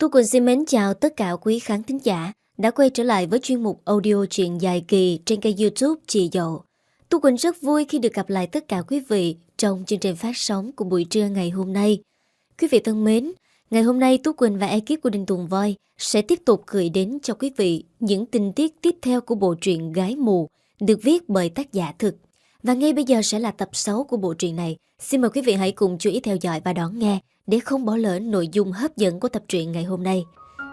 Tu Quỳnh xin mến chào tất cả quý khán thính giả đã quay trở lại với chuyên mục audio truyện dài kỳ trên kênh youtube Chị Dậu. Tu Quỳnh rất vui khi được gặp lại tất cả quý vị trong chương trình phát sóng của buổi trưa ngày hôm nay. Quý vị thân mến, ngày hôm nay Tu Quỳnh và ekip của Đinh Tùng Voi sẽ tiếp tục gửi đến cho quý vị những tình tiết tiếp theo của bộ truyện Gái Mù được viết bởi tác giả thực. Và ngay bây giờ sẽ là tập 6 của bộ truyện này. Xin mời quý vị hãy cùng chú ý theo dõi và đón nghe để không bỏ lỡ nội dung hấp dẫn của tập truyện ngày hôm nay.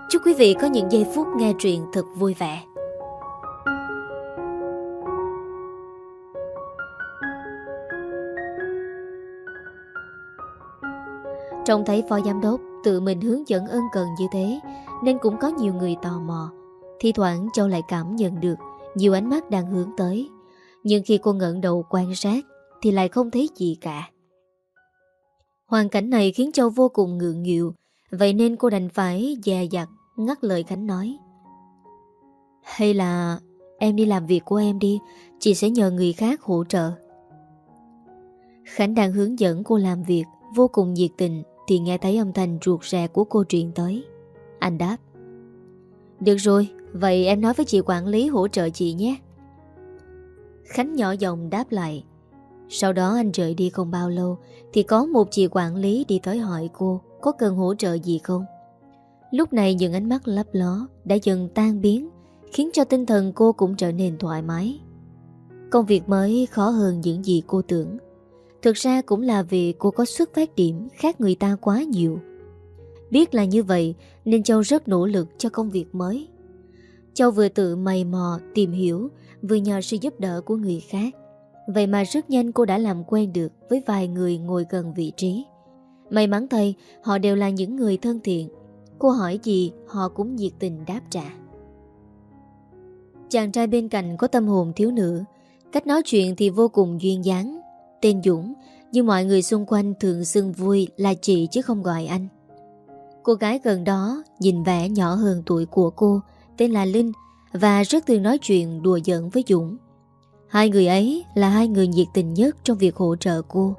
Chúc quý vị có những giây phút nghe truyện thật vui vẻ. Trông thấy phó giám đốc tự mình hướng dẫn ân cần như thế, nên cũng có nhiều người tò mò. Thì thoảng Châu lại cảm nhận được nhiều ánh mắt đang hướng tới. Nhưng khi cô ngẩng đầu quan sát thì lại không thấy gì cả. Hoàn cảnh này khiến Châu vô cùng ngượng nghịu, Vậy nên cô đành phải dè dặt Ngắt lời Khánh nói. Hay là Em đi làm việc của em đi, Chị sẽ nhờ người khác hỗ trợ. Khánh đang hướng dẫn cô làm việc, Vô cùng nhiệt tình, Thì nghe thấy âm thanh ruột rè của cô truyền tới. Anh đáp. Được rồi, Vậy em nói với chị quản lý hỗ trợ chị nhé. Khánh nhỏ giọng đáp lại sau đó anh rời đi không bao lâu, Thì có một chị quản lý đi tới hỏi cô, Có cần hỗ trợ gì không? Lúc này những ánh mắt lấp ló Đã dần tan biến, Khiến cho tinh thần cô cũng trở nên thoải mái. Công việc mới khó hơn những gì cô tưởng. Thực ra cũng là vì cô có xuất phát điểm khác người ta quá nhiều. Biết là như vậy, Nên Châu rất nỗ lực cho công việc mới. Châu vừa tự mày mò, tìm hiểu, Vừa nhờ sự giúp đỡ của người khác. Vậy mà rất nhanh cô đã làm quen được với vài người ngồi gần vị trí. May mắn thay, họ đều là những người thân thiện. Cô hỏi gì, họ cũng nhiệt tình đáp trả. Chàng trai bên cạnh có tâm hồn thiếu nữ, cách nói chuyện thì vô cùng duyên dáng. Tên Dũng, nhưng mọi người xung quanh thường xưng vui là chị chứ không gọi anh. Cô gái gần đó nhìn vẻ nhỏ hơn tuổi của cô, tên là Linh, và rất thường nói chuyện đùa giỡn với Dũng. Hai người ấy là hai người nhiệt tình nhất trong việc hỗ trợ cô.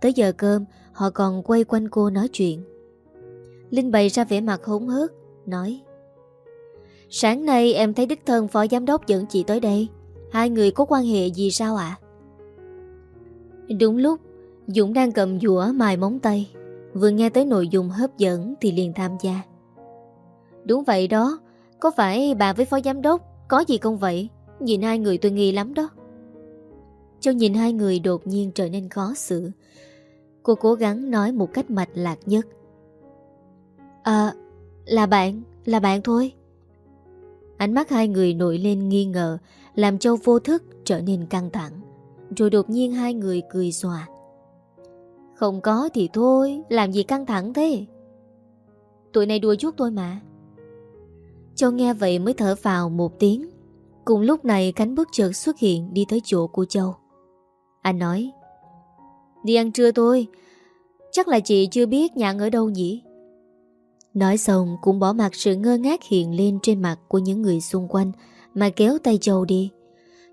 Tới giờ cơm, họ còn quay quanh cô nói chuyện. Linh bày ra vẻ mặt hống hớt, nói Sáng nay em thấy đích thân phó giám đốc dẫn chị tới đây. Hai người có quan hệ gì sao ạ? Đúng lúc, Dũng đang cầm dũa mài móng tay. Vừa nghe tới nội dung hấp dẫn thì liền tham gia. Đúng vậy đó, có phải bà với phó giám đốc có gì không vậy? Nhìn hai người tôi nghi lắm đó. Châu nhìn hai người đột nhiên trở nên khó xử. Cô cố gắng nói một cách mạch lạc nhất. À Là bạn Là bạn thôi. Ánh mắt hai người nổi lên nghi ngờ, Làm Châu vô thức trở nên căng thẳng. Rồi đột nhiên hai người cười xòa. Không có thì thôi, Làm gì căng thẳng thế? Tụi này đùa chút thôi mà. Châu nghe vậy mới thở vào một tiếng. Cùng lúc này cánh bước chợt xuất hiện đi tới chỗ của Châu. Anh nói Đi ăn trưa thôi Chắc là chị chưa biết nhà ở đâu nhỉ Nói xong cũng bỏ mặt sự ngơ ngác hiện lên trên mặt của những người xung quanh mà kéo tay Châu đi.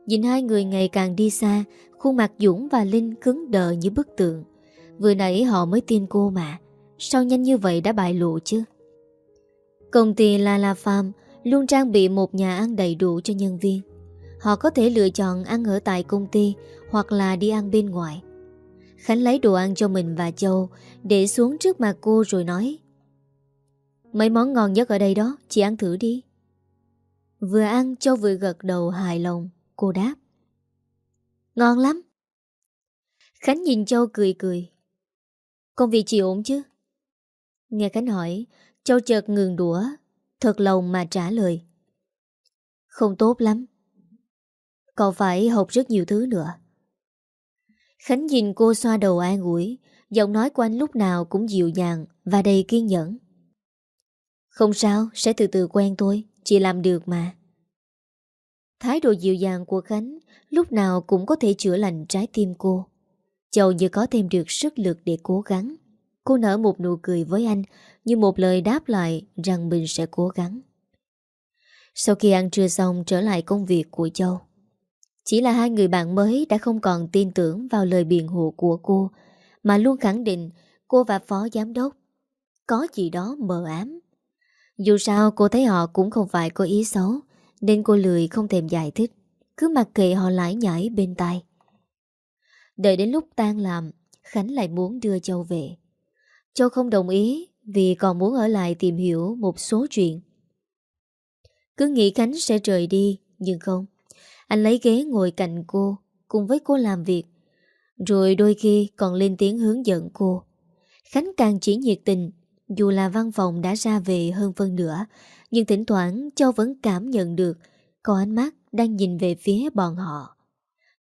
Nhìn hai người ngày càng đi xa, khuôn mặt Dũng và Linh cứng đờ như bức tượng. Vừa nãy họ mới tin cô mà, sao nhanh như vậy đã bại lộ chứ? Công ty la la Farm luôn trang bị một nhà ăn đầy đủ cho nhân viên. Họ có thể lựa chọn ăn ở tại công ty hoặc là đi ăn bên ngoài. Khánh lấy đồ ăn cho mình và Châu để xuống trước mặt cô rồi nói Mấy món ngon nhất ở đây đó, chị ăn thử đi. Vừa ăn Châu vừa gật đầu hài lòng, cô đáp Ngon lắm. Khánh nhìn Châu cười cười. Công việc chị ổn chứ? Nghe Khánh hỏi, Châu chợt ngừng đũa Thật lòng mà trả lời. Không tốt lắm. Còn phải học rất nhiều thứ nữa. Khánh nhìn cô xoa đầu an ủi Giọng nói của anh lúc nào cũng dịu dàng Và đầy kiên nhẫn. Không sao, sẽ từ từ quen thôi Chị làm được mà. Thái độ dịu dàng của Khánh Lúc nào cũng có thể chữa lành trái tim cô. Châu như có thêm được sức lực để cố gắng. Cô nở một nụ cười với anh, Như một lời đáp lại rằng mình sẽ cố gắng. Sau khi ăn trưa xong, trở lại công việc của Châu. Chỉ là hai người bạn mới đã không còn tin tưởng vào lời biện hộ của cô, Mà luôn khẳng định cô và phó giám đốc Có gì đó mờ ám. Dù sao, cô thấy họ cũng không phải có ý xấu, Nên cô lười không thèm giải thích, Cứ mặc kệ họ lãi nhảy bên tai. Đợi đến lúc tan làm, Khánh lại muốn đưa Châu về. Châu không đồng ý Vì còn muốn ở lại tìm hiểu một số chuyện. Cứ nghĩ Khánh sẽ rời đi, Nhưng không. Anh lấy ghế ngồi cạnh cô, Cùng với cô làm việc. Rồi đôi khi còn lên tiếng hướng dẫn cô. Khánh càng chỉ nhiệt tình, Dù là văn phòng đã ra về hơn phân nửa, Nhưng thỉnh thoảng Châu vẫn cảm nhận được Có ánh mắt đang nhìn về phía bọn họ.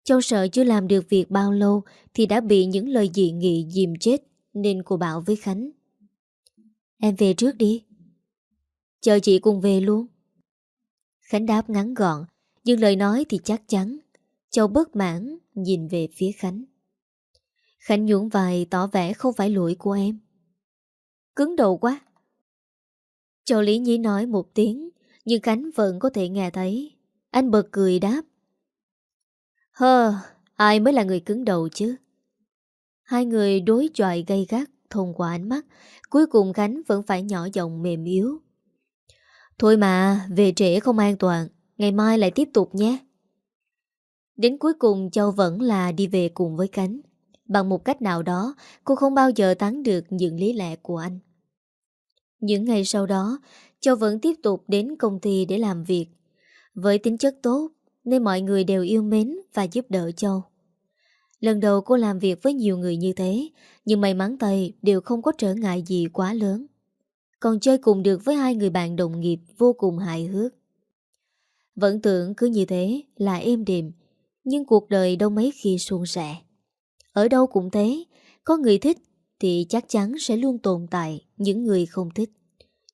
Châu sợ chưa làm được việc bao lâu Thì đã bị những lời dị nghị dìm chết. Nên cô bảo với Khánh. Em về trước đi. Chờ chị cùng về luôn. Khánh đáp ngắn gọn Nhưng lời nói thì chắc chắn. Châu bất mãn nhìn về phía Khánh. Khánh nhuộn vai tỏ vẻ không phải lỗi của em. Cứng đầu quá. Châu Lý Nhi nói một tiếng Nhưng Khánh vẫn có thể nghe thấy. Anh bật cười đáp. Hơ, ai mới là người cứng đầu chứ? Hai người đối chọi gây gắt thông qua ánh mắt, cuối cùng Khánh vẫn phải nhỏ giọng mềm yếu. Thôi mà, về trễ không an toàn, ngày mai lại tiếp tục nhé. Đến cuối cùng Châu vẫn là đi về cùng với Khánh. Bằng một cách nào đó, cô không bao giờ thắng được những lý lẽ của anh. Những ngày sau đó, Châu vẫn tiếp tục đến công ty để làm việc. Với tính chất tốt, nên mọi người đều yêu mến và giúp đỡ Châu. Lần đầu cô làm việc với nhiều người như thế, nhưng may mắn tay đều không có trở ngại gì quá lớn. Còn chơi cùng được với hai người bạn đồng nghiệp vô cùng hài hước. Vẫn tưởng cứ như thế là êm đềm, nhưng cuộc đời đâu mấy khi suôn sẻ. Ở đâu cũng thế, có người thích thì chắc chắn sẽ luôn tồn tại những người không thích.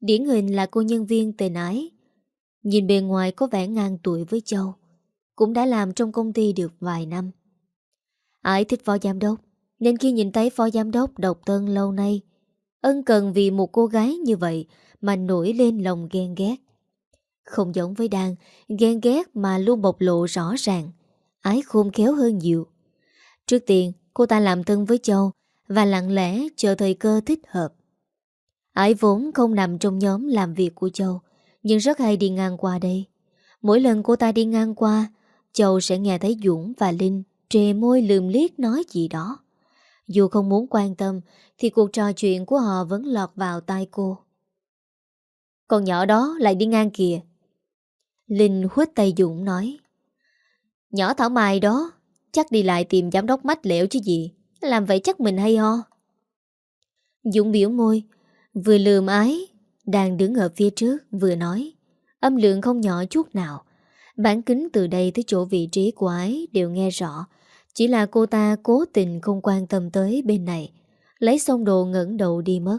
Điển hình là cô nhân viên tên ái. Nhìn bề ngoài có vẻ ngang tuổi với Châu, cũng đã làm trong công ty được vài năm. Ái thích phó giám đốc, nên khi nhìn thấy phó giám đốc độc thân lâu nay, ân cần vì một cô gái như vậy mà nổi lên lòng ghen ghét. Không giống với Đan, ghen ghét mà luôn bộc lộ rõ ràng, ái khôn khéo hơn nhiều. Trước tiên, cô ta làm thân với Châu và lặng lẽ chờ thời cơ thích hợp. Ái vốn không nằm trong nhóm làm việc của Châu, nhưng rất hay đi ngang qua đây. Mỗi lần cô ta đi ngang qua, Châu sẽ nghe thấy Dũng và Linh trề môi lườm liếc nói gì đó. Dù không muốn quan tâm, thì cuộc trò chuyện của họ vẫn lọt vào tai cô. Con nhỏ đó lại đi ngang kìa. Linh khuất tay Dũng nói. Nhỏ Thảo Mai đó, chắc đi lại tìm giám đốc mách lẻo chứ gì. Làm vậy chắc mình hay ho. Dũng biểu môi, vừa lườm ái, đang đứng ở phía trước, vừa nói. Âm lượng không nhỏ chút nào. Bản kính từ đây tới chỗ vị trí của ái đều nghe rõ. Chỉ là cô ta cố tình không quan tâm tới bên này. Lấy xong đồ ngẩn đầu đi mất.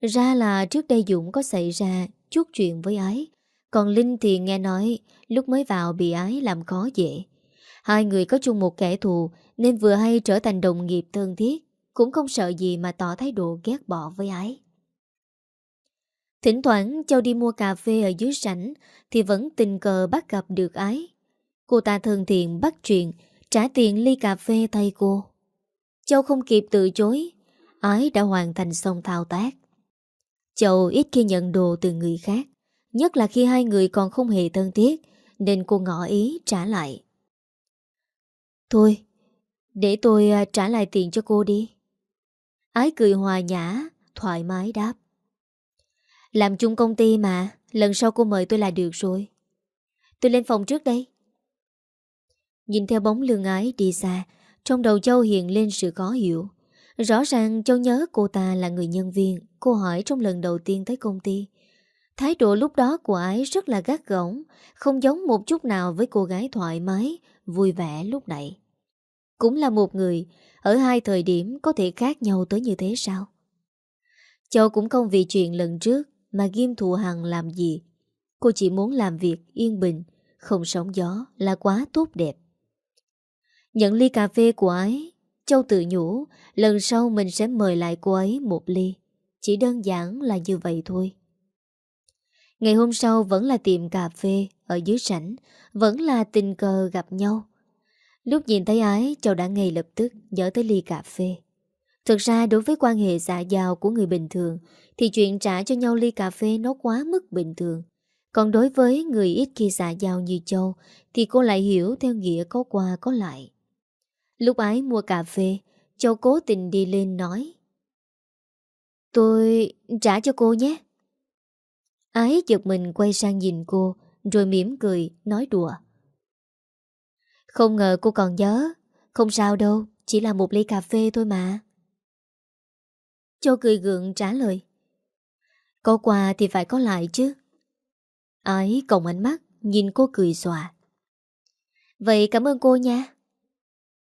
Ra là trước đây Dũng có xảy ra chút chuyện với ái. Còn Linh thì nghe nói lúc mới vào bị ái làm khó dễ. Hai người có chung một kẻ thù nên vừa hay trở thành đồng nghiệp thân thiết. Cũng không sợ gì mà tỏ thái độ ghét bỏ với ái. Thỉnh thoảng Châu đi mua cà phê ở dưới sảnh thì vẫn tình cờ bắt gặp được ái. Cô ta thân thiện bắt chuyện, trả tiền ly cà phê thay cô. Châu không kịp từ chối, ái đã hoàn thành xong thao tác. Châu ít khi nhận đồ từ người khác, nhất là khi hai người còn không hề thân thiết, nên cô ngỏ ý trả lại. Thôi, để tôi à, trả lại tiền cho cô đi. Ái cười hòa nhã, thoải mái đáp. Làm chung công ty mà Lần sau cô mời tôi là được rồi Tôi lên phòng trước đây Nhìn theo bóng lương ái đi xa Trong đầu Châu hiện lên sự khó hiểu Rõ ràng Châu nhớ cô ta là người nhân viên Cô hỏi trong lần đầu tiên tới công ty Thái độ lúc đó của ái rất là gắt gỏng Không giống một chút nào với cô gái thoải mái Vui vẻ lúc nãy Cũng là một người Ở hai thời điểm có thể khác nhau tới như thế sao Châu cũng không vì chuyện lần trước mà ghim thù hằng làm gì. Cô chỉ muốn làm việc yên bình, không sóng gió là quá tốt đẹp. Nhận ly cà phê của ấy Châu tự nhủ lần sau mình sẽ mời lại cô ấy một ly. Chỉ đơn giản là như vậy thôi. Ngày hôm sau vẫn là tiệm cà phê ở dưới sảnh, vẫn là tình cờ gặp nhau. Lúc nhìn thấy ái, Châu đã ngay lập tức nhớ tới ly cà phê. Thực ra đối với quan hệ xã giao của người bình thường thì chuyện trả cho nhau ly cà phê nó quá mức bình thường. Còn đối với người ít khi xã giao như Châu thì cô lại hiểu theo nghĩa có qua có lại. Lúc ấy mua cà phê, Châu cố tình đi lên nói Tôi trả cho cô nhé. Ái giật mình quay sang nhìn cô rồi mỉm cười, nói đùa. Không ngờ cô còn nhớ, không sao đâu, chỉ là một ly cà phê thôi mà. Châu cười gượng trả lời. Có quà thì phải có lại chứ. Ái còng ánh mắt, nhìn cô cười xòa. Vậy cảm ơn cô nha.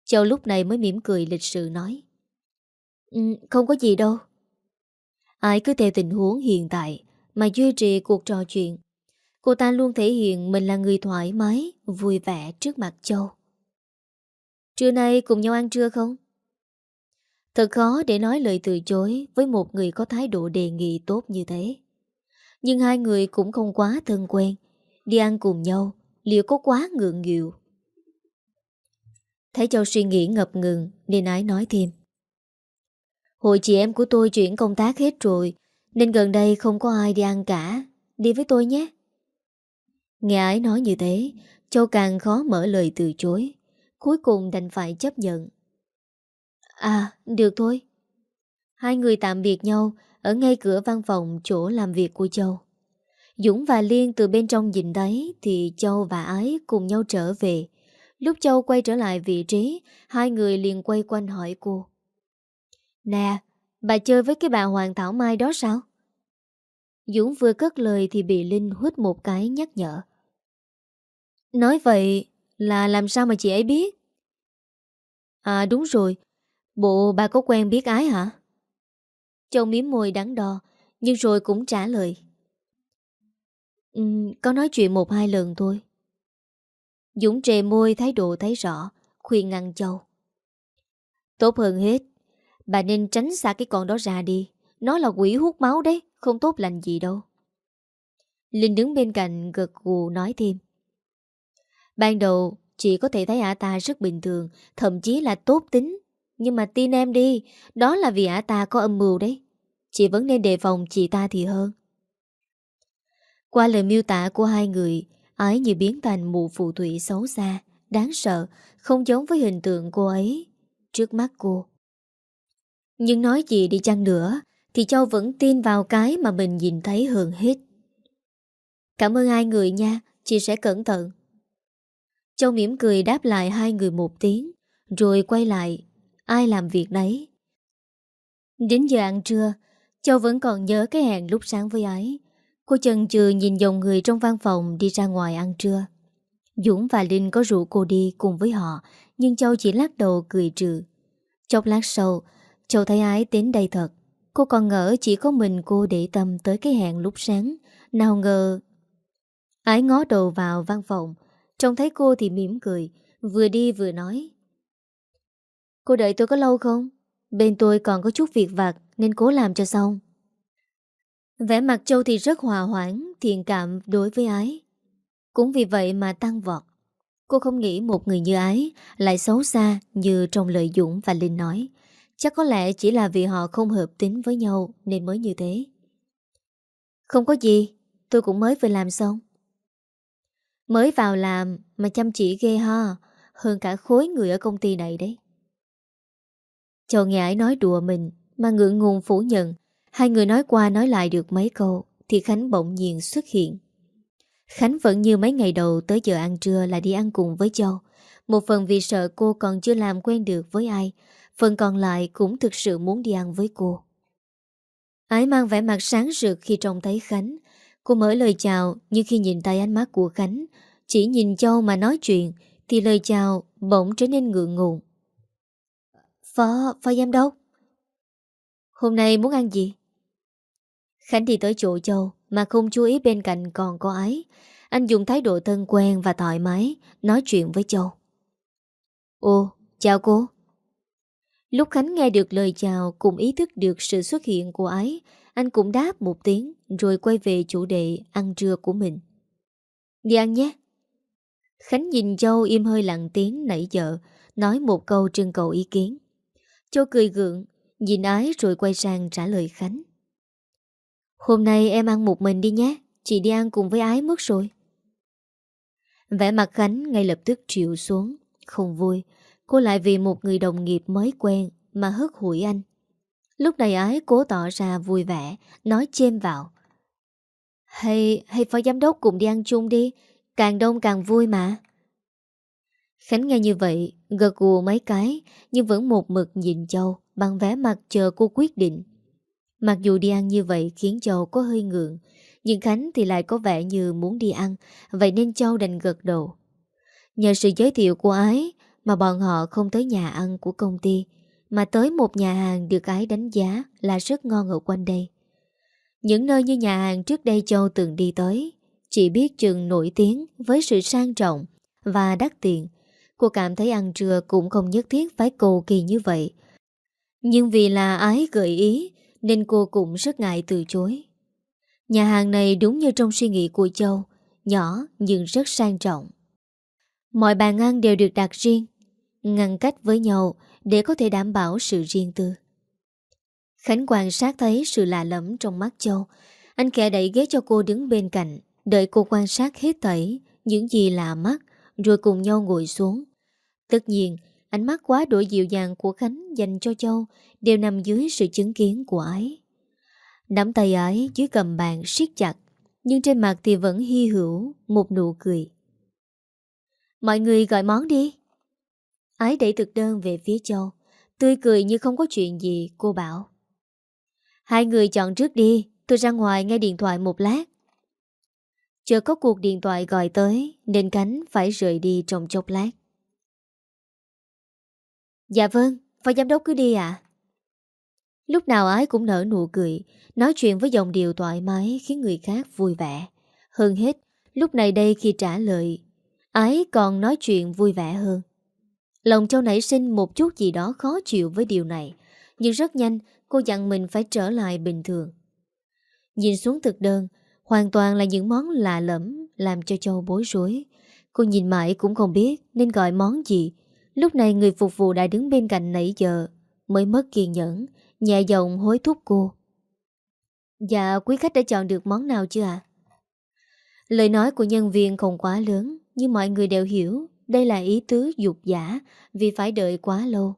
Châu lúc này mới mỉm cười lịch sự nói. Ừ, không có gì đâu. ai cứ theo tình huống hiện tại mà duy trì cuộc trò chuyện. Cô ta luôn thể hiện mình là người thoải mái, vui vẻ trước mặt Châu. Trưa nay cùng nhau ăn trưa không? Thật khó để nói lời từ chối với một người có thái độ đề nghị tốt như thế. Nhưng hai người cũng không quá thân quen. Đi ăn cùng nhau, liệu có quá ngượng nghịu? Thấy Châu suy nghĩ ngập ngừng nên ái nói thêm. Hội chị em của tôi chuyển công tác hết rồi nên gần đây không có ai đi ăn cả. Đi với tôi nhé. Nghe ái nói như thế, Châu càng khó mở lời từ chối. Cuối cùng đành phải chấp nhận. À, được thôi. Hai người tạm biệt nhau ở ngay cửa văn phòng chỗ làm việc của Châu. Dũng và Liên từ bên trong nhìn thấy thì Châu và Ái cùng nhau trở về. Lúc Châu quay trở lại vị trí, hai người liền quay quanh hỏi cô. Nè, bà chơi với cái bà Hoàng Thảo Mai đó sao? Dũng vừa cất lời thì bị Linh hút một cái nhắc nhở. Nói vậy là làm sao mà chị ấy biết? À đúng rồi, bộ bà có quen biết ái hả? Châu miếm môi đắng đo, nhưng rồi cũng trả lời. Ừ, có nói chuyện một hai lần thôi. Dũng trề môi thái độ thấy rõ, khuyên ngăn Châu. Tốt hơn hết, bà nên tránh xa cái con đó ra đi. Nó là quỷ hút máu đấy, không tốt lành gì đâu. Linh đứng bên cạnh gật gù nói thêm. Ban đầu chị có thể thấy ả ta rất bình thường Thậm chí là tốt tính Nhưng mà tin em đi Đó là vì ả ta có âm mưu đấy Chị vẫn nên đề phòng chị ta thì hơn Qua lời miêu tả của hai người Ái như biến thành mụ phù thủy xấu xa, Đáng sợ, Không giống với hình tượng cô ấy Trước mắt cô. Nhưng nói gì đi chăng nữa, Thì Châu vẫn tin vào cái mà mình nhìn thấy hơn hết. Cảm ơn hai người nha, Chị sẽ cẩn thận. Châu mỉm cười đáp lại hai người một tiếng, Rồi quay lại. Ai làm việc đấy? Đến giờ ăn trưa, Châu vẫn còn nhớ cái hẹn lúc sáng với ái. Cô chần chừ nhìn dòng người trong văn phòng Đi ra ngoài ăn trưa. Dũng và Linh có rủ cô đi cùng với họ, Nhưng Châu chỉ lắc đầu cười trừ. Chốc lát sau, Châu thấy ái đến đây thật. Cô còn ngỡ chỉ có mình cô để tâm tới cái hẹn lúc sáng. Nào ngờ, Ái ngó đầu vào văn phòng. Trông thấy cô thì mỉm cười, Vừa đi vừa nói. Cô đợi tôi có lâu không? Bên tôi còn có chút việc vặt, Nên cố làm cho xong. Vẻ mặt Châu thì rất hòa hoãn, Thiện cảm đối với ái. Cũng vì vậy mà tăng vọt. Cô không nghĩ một người như ái Lại xấu xa như trong lời Dũng và Linh nói. Chắc có lẽ chỉ là vì họ không hợp tính với nhau Nên mới như thế. Không có gì, Tôi cũng mới vừa làm xong. Mới vào làm mà chăm chỉ ghê ha Hơn cả khối người ở công ty này đấy. Châu nghe ái nói đùa mình Mà ngượng ngùng phủ nhận Hai người nói qua nói lại được mấy câu Thì Khánh bỗng nhiên xuất hiện. Khánh vẫn như mấy ngày đầu Tới giờ ăn trưa là đi ăn cùng với Châu. Một phần vì sợ cô còn chưa làm quen được với ai Phần còn lại cũng thực sự muốn đi ăn với cô. Ái mang vẻ mặt sáng rực khi trông thấy Khánh. Cô mở lời chào Nhưng khi nhìn tay ánh mắt của Khánh Chỉ nhìn Châu mà nói chuyện Thì lời chào bỗng trở nên ngượng ngùng. Phó, phó giám đốc Hôm nay muốn ăn gì? Khánh đi tới chỗ Châu Mà không chú ý bên cạnh còn có ấy. Anh dùng thái độ thân quen và thoải mái Nói chuyện với Châu. Ô, chào cô. Lúc Khánh nghe được lời chào cùng ý thức được sự xuất hiện của ấy, anh cũng đáp một tiếng Rồi quay về chủ đề ăn trưa của mình. Đi ăn nhé. Khánh nhìn Châu im hơi lặng tiếng nãy giờ Nói một câu trưng cầu ý kiến. Châu cười gượng Nhìn ái rồi quay sang trả lời Khánh. Hôm nay em ăn một mình đi nhé Chị đi ăn cùng với ái mất rồi. Vẻ mặt Khánh ngay lập tức chịu xuống Không vui. Cô lại vì một người đồng nghiệp mới quen Mà hất hủi anh. Lúc này ái cố tỏ ra vui vẻ Nói chêm vào. Hay, hay phó giám đốc cùng đi ăn chung đi Càng đông càng vui mà. Khánh nghe như vậy Gật gù mấy cái Nhưng vẫn một mực nhìn Châu Bằng vẻ mặt chờ cô quyết định. Mặc dù đi ăn như vậy khiến Châu có hơi ngượng, Nhưng Khánh thì lại có vẻ như muốn đi ăn, Vậy nên Châu đành gật đầu. Nhờ sự giới thiệu của ái Mà bọn họ không tới nhà ăn của công ty, Mà tới một nhà hàng được ái đánh giá Là rất ngon ở quanh đây. Những nơi như nhà hàng trước đây Châu từng đi tới, Chỉ biết chừng nổi tiếng Với sự sang trọng Và đắt tiền. Cô cảm thấy ăn trưa cũng không nhất thiết phải cầu kỳ như vậy. Nhưng vì là ái gợi ý nên cô cũng rất ngại từ chối. Nhà hàng này đúng như trong suy nghĩ của Châu, Nhỏ nhưng rất sang trọng. Mọi bàn ăn đều được đặt riêng, Ngăn cách với nhau Để có thể đảm bảo sự riêng tư. Khánh quan sát thấy sự lạ lẫm trong mắt Châu. Anh kẻ đẩy ghế cho cô đứng bên cạnh, Đợi cô quan sát hết thảy Những gì lạ mắt, Rồi cùng nhau ngồi xuống. Tất nhiên Ánh mắt quá đổi dịu dàng của Khánh dành cho Châu Đều nằm dưới sự chứng kiến của ái. Nắm tay ái dưới cầm bàn siết chặt, Nhưng trên mặt thì vẫn hy hữu Một nụ cười. Mọi người gọi món đi. Ái đẩy thực đơn về phía Châu, Tươi cười như không có chuyện gì, Cô bảo. Hai người chọn trước đi, Tôi ra ngoài nghe điện thoại một lát. Chờ có cuộc điện thoại gọi tới, Nên cánh phải rời đi trong chốc lát. Dạ vâng Phó giám đốc cứ đi ạ. Lúc nào ái cũng nở nụ cười, Nói chuyện với dòng điều thoải mái Khiến người khác vui vẻ. Hơn hết, Lúc này đây khi trả lời, Ái còn nói chuyện vui vẻ hơn. Lòng châu nảy sinh một chút gì đó khó chịu với điều này, Nhưng rất nhanh Cô dặn mình phải trở lại bình thường. Nhìn xuống thực đơn, Hoàn toàn là những món lạ lẫm Làm cho châu bối rối. Cô nhìn mãi cũng không biết Nên gọi món gì Lúc này người phục vụ đã đứng bên cạnh nãy giờ Mới mất kiên nhẫn Nhẹ giọng hối thúc cô. Dạ quý khách đã chọn được món nào chưa ạ? Lời nói của nhân viên không quá lớn Nhưng mọi người đều hiểu Đây là ý tứ dục giả Vì phải đợi quá lâu.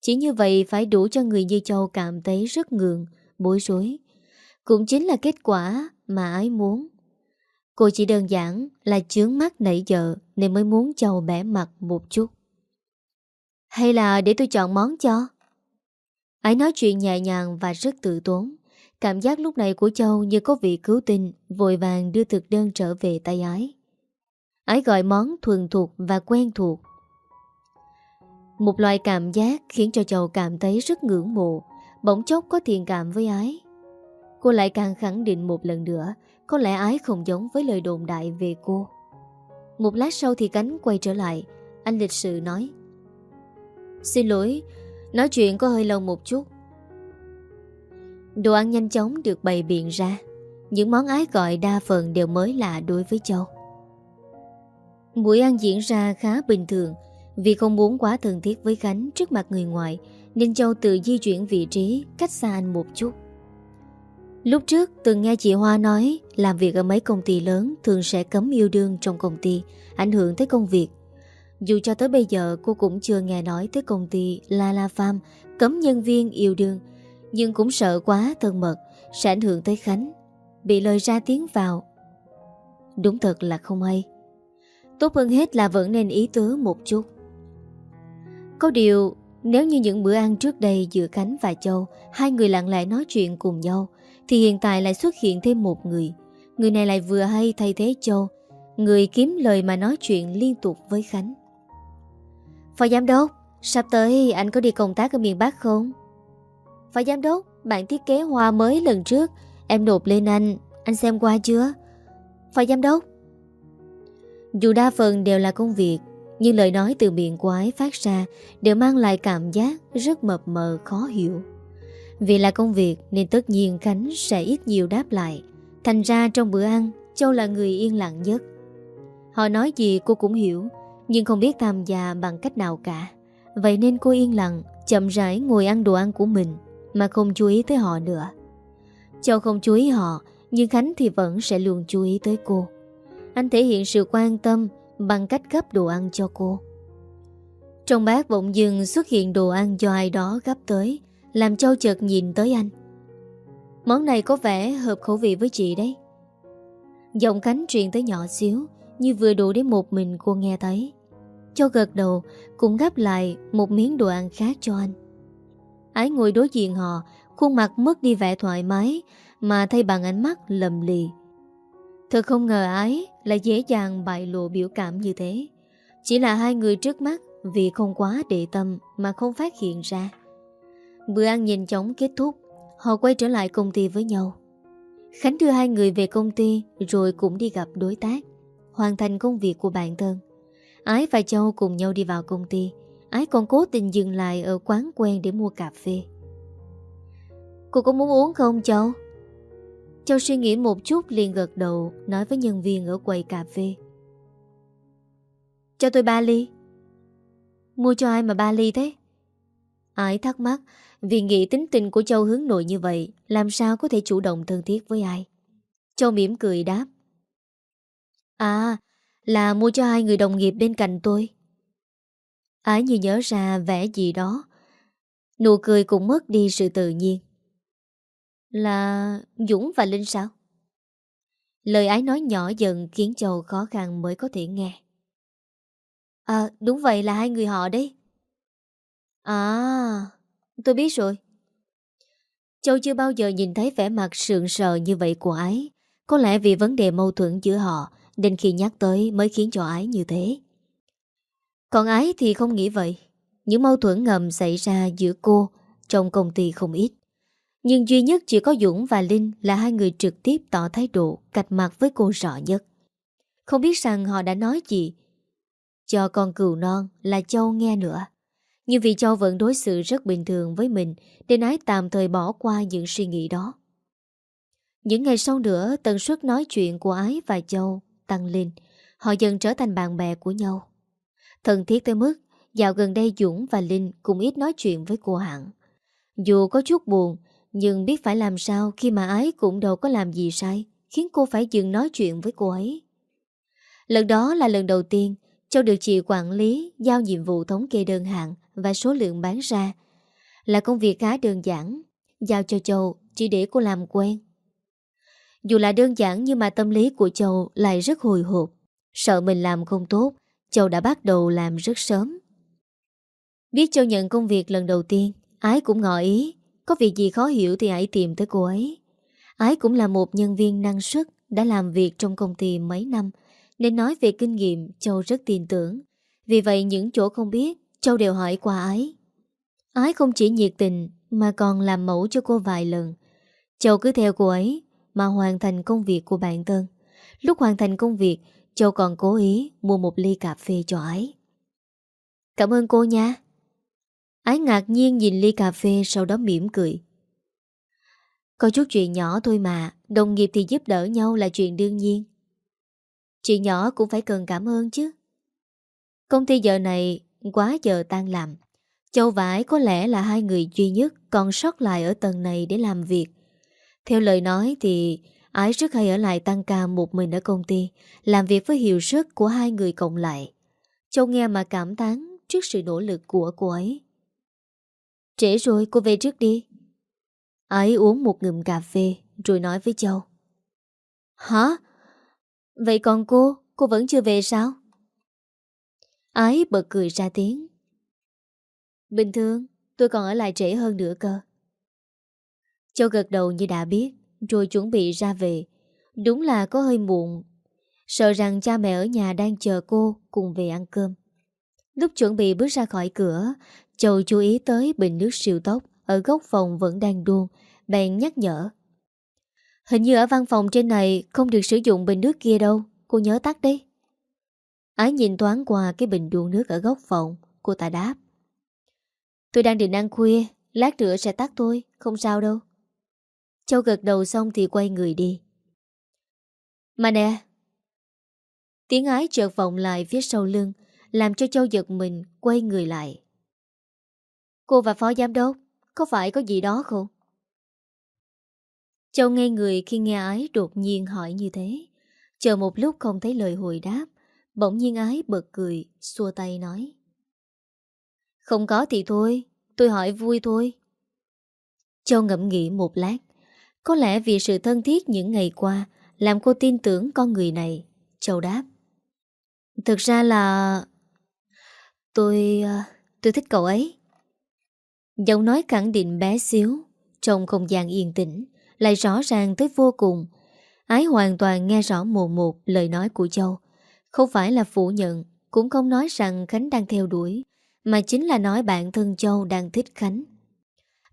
Chỉ như vậy phải đủ cho người như Châu cảm thấy rất ngượng, bối rối. Cũng chính là kết quả mà ái muốn. Cô chỉ đơn giản là chướng mắt nãy giờ Nên mới muốn Châu bẻ mặt một chút hay là để tôi chọn món cho? Ái nói chuyện nhẹ nhàng và rất tự tốn. Cảm giác lúc này của Châu như có vị cứu tinh, Vội vàng đưa thực đơn trở về tay ái. Ái gọi món thuần thuộc và quen thuộc. Một loại cảm giác khiến cho Châu cảm thấy rất ngưỡng mộ, Bỗng chốc có thiện cảm với ái. Cô lại càng khẳng định một lần nữa, Có lẽ ái không giống với lời đồn đại về cô. Một lát sau thì cánh quay trở lại, Anh lịch sự nói Xin lỗi, Nói chuyện có hơi lâu một chút. Đồ ăn nhanh chóng được bày biện ra. Những món ái gọi đa phần đều mới lạ đối với Châu. Buổi ăn diễn ra khá bình thường. Vì không muốn quá thân thiết với Khánh trước mặt người ngoài, Nên Châu tự di chuyển vị trí cách xa anh một chút. Lúc trước, từng nghe chị Hoa nói, Làm việc ở mấy công ty lớn Thường sẽ cấm yêu đương trong công ty, Ảnh hưởng tới công việc dù cho tới bây giờ cô cũng chưa nghe nói tới công ty La La Farm cấm nhân viên yêu đương, nhưng cũng sợ quá thân mật sẽ ảnh hưởng tới Khánh. Bị lời ra tiếng vào. Đúng thật là không hay. Tốt hơn hết là vẫn nên ý tứ một chút. Có điều, nếu như những bữa ăn trước đây giữa Khánh và Châu, hai người lặng lẽ nói chuyện cùng nhau, thì hiện tại lại xuất hiện thêm một người. Người này lại vừa hay thay thế Châu, người kiếm lời mà nói chuyện liên tục với Khánh. Phó Giám Đốc, sắp tới anh có đi công tác ở miền Bắc không? Phó Giám Đốc, bản thiết kế hoa mới lần trước Em nộp lên anh, anh xem qua chưa? Phó Giám Đốc. Dù đa phần đều là công việc Nhưng lời nói từ miệng của ái phát ra Đều mang lại cảm giác rất mập mờ khó hiểu. Vì là công việc nên tất nhiên Khánh sẽ ít nhiều đáp lại. Thành ra trong bữa ăn Châu là người yên lặng nhất. Họ nói gì cô cũng hiểu nhưng không biết tham gia bằng cách nào cả. Vậy nên cô yên lặng, Chậm rãi ngồi ăn đồ ăn của mình, Mà không chú ý tới họ nữa. Châu không chú ý họ, Nhưng Khánh thì vẫn sẽ luôn chú ý tới cô. Anh thể hiện sự quan tâm Bằng cách gấp đồ ăn cho cô. Trong bát bỗng dưng xuất hiện đồ ăn do ai đó gấp tới, Làm Châu chợt nhìn tới anh. Món này có vẻ hợp khẩu vị với chị đấy. Giọng Khánh truyền tới nhỏ xíu, Như vừa đủ để một mình cô nghe thấy. Châu gật đầu, Cũng gấp lại một miếng đồ ăn khác cho anh. Ái ngồi đối diện họ, Khuôn mặt mất đi vẻ thoải mái, Mà thay bằng ánh mắt lầm lì. Thật không ngờ ái Lại dễ dàng bại lộ biểu cảm như thế. Chỉ là hai người trước mắt Vì không quá để tâm Mà không phát hiện ra. Bữa ăn nhìn chóng kết thúc, Họ quay trở lại công ty với nhau. Khánh đưa hai người về công ty Rồi cũng đi gặp đối tác, Hoàn thành công việc của bản thân. Ái và Châu cùng nhau đi vào công ty. Ái còn cố tình dừng lại Ở quán quen để mua cà phê. Cô có muốn uống không, Châu? Châu suy nghĩ một chút liền gật đầu, Nói với nhân viên ở quầy cà phê. Cho tôi ba ly. Mua cho ai mà ba ly thế? Ái thắc mắc, Vì nghĩ tính tình của Châu hướng nội như vậy, Làm sao có thể chủ động thân thiết với ai? Châu mỉm cười đáp. À là mua cho hai người đồng nghiệp bên cạnh tôi Ái như nhớ ra vẻ gì đó Nụ cười cũng mất đi sự tự nhiên Là Dũng và Linh sao? Lời ái nói nhỏ dần khiến Châu khó khăn mới có thể nghe. À, đúng vậy là hai người họ đấy. À, tôi biết rồi. Châu chưa bao giờ nhìn thấy vẻ mặt sượng sờ như vậy của ái. Có lẽ vì vấn đề mâu thuẫn giữa họ nên khi nhắc tới mới khiến cho ái như thế. Còn ái thì không nghĩ vậy. Những mâu thuẫn ngầm xảy ra giữa cô trong công ty không ít. Nhưng duy nhất chỉ có Dũng và Linh là hai người trực tiếp tỏ thái độ cạch mặt với cô rõ nhất. Không biết rằng họ đã nói gì cho con cừu non là Châu nghe nữa. Nhưng vì Châu vẫn đối xử rất bình thường với mình, Nên ái tạm thời bỏ qua những suy nghĩ đó Những ngày sau nữa, Tần suất nói chuyện của ái và Châu Tăng lên Họ dần trở thành bạn bè của nhau Thân thiết tới mức Dạo gần đây Dũng và Linh cũng ít nói chuyện với cô hẳn Dù có chút buồn Nhưng biết phải làm sao Khi mà ái cũng đâu có làm gì sai Khiến cô phải dừng nói chuyện với cô ấy Lần đó là lần đầu tiên Châu được chị quản lý giao nhiệm vụ thống kê đơn hàng và số lượng bán ra. Là công việc khá đơn giản, giao cho Châu chỉ để cô làm quen. Dù là đơn giản nhưng mà tâm lý của Châu lại rất hồi hộp. Sợ mình làm không tốt, Châu đã bắt đầu làm rất sớm. Biết Châu nhận công việc lần đầu tiên, Ái cũng ngỏ ý, có việc gì khó hiểu thì hãy tìm tới cô ấy. Ái cũng là một nhân viên năng suất đã làm việc trong công ty mấy năm, nên nói về kinh nghiệm Châu rất tin tưởng. Vì vậy những chỗ không biết, Châu đều hỏi qua Ái. Ái không chỉ nhiệt tình mà còn làm mẫu cho cô vài lần. Châu cứ theo cô ấy mà hoàn thành công việc của bản thân. Lúc hoàn thành công việc, Châu còn cố ý mua một ly cà phê cho ấy. Cảm ơn cô nha. Ái ngạc nhiên nhìn ly cà phê sau đó mỉm cười. Có chút chuyện nhỏ thôi mà, đồng nghiệp thì giúp đỡ nhau là chuyện đương nhiên. Chuyện nhỏ cũng phải cần cảm ơn chứ. Công ty giờ này quá giờ tan làm. Châu và Ái có lẽ là hai người duy nhất còn sót lại ở tầng này để làm việc. Theo lời nói thì Ái rất hay ở lại tăng ca một mình ở công ty, làm việc với hiệu suất của hai người cộng lại. Châu nghe mà cảm tán trước sự nỗ lực của cô ấy. Trễ rồi, cô về trước đi. Ái uống một ngụm cà phê rồi nói với Châu. Hả? Vậy còn cô, cô vẫn chưa về sao? Ái bật cười ra tiếng. Bình thường, tôi còn ở lại trễ hơn nữa cơ. Châu gật đầu như đã biết, rồi chuẩn bị ra về. Đúng là có hơi muộn. Sợ rằng cha mẹ ở nhà đang chờ cô cùng về ăn cơm. Lúc chuẩn bị bước ra khỏi cửa, Châu chú ý tới bình nước siêu tốc ở góc phòng vẫn đang đuôn bèn nhắc nhở. Hình như ở văn phòng trên này không được sử dụng bình nước kia đâu, cô nhớ tắt đi. Ái nhìn thoáng qua cái bình đuôn nước ở góc phòng, cô ta đáp. Tôi đang định ăn khuya, lát nữa sẽ tắt thôi, không sao đâu. Châu gật đầu xong thì quay người đi. Mà nè! Tiếng ái chợt vọng lại phía sau lưng, làm cho Châu giật mình quay người lại. Cô và phó giám đốc, Có phải có gì đó không? Châu nghe người khi nghe ái đột nhiên hỏi như thế. Chờ một lúc không thấy lời hồi đáp. Bỗng nhiên ái bật cười, xua tay nói. Không có thì thôi, tôi hỏi vui thôi. Châu ngẫm nghĩ một lát. Có lẽ vì sự thân thiết những ngày qua làm cô tin tưởng con người này. Châu đáp. Thực ra là... Tôi... Ờ, tôi thích cậu ấy. Giọng nói khẳng định bé xíu, trong không gian yên tĩnh, lại rõ ràng tới vô cùng. Ái hoàn toàn nghe rõ mồm một lời nói của Châu. Không phải là phủ nhận, cũng không nói rằng Khánh đang theo đuổi, mà chính là nói bạn thân Châu đang thích Khánh.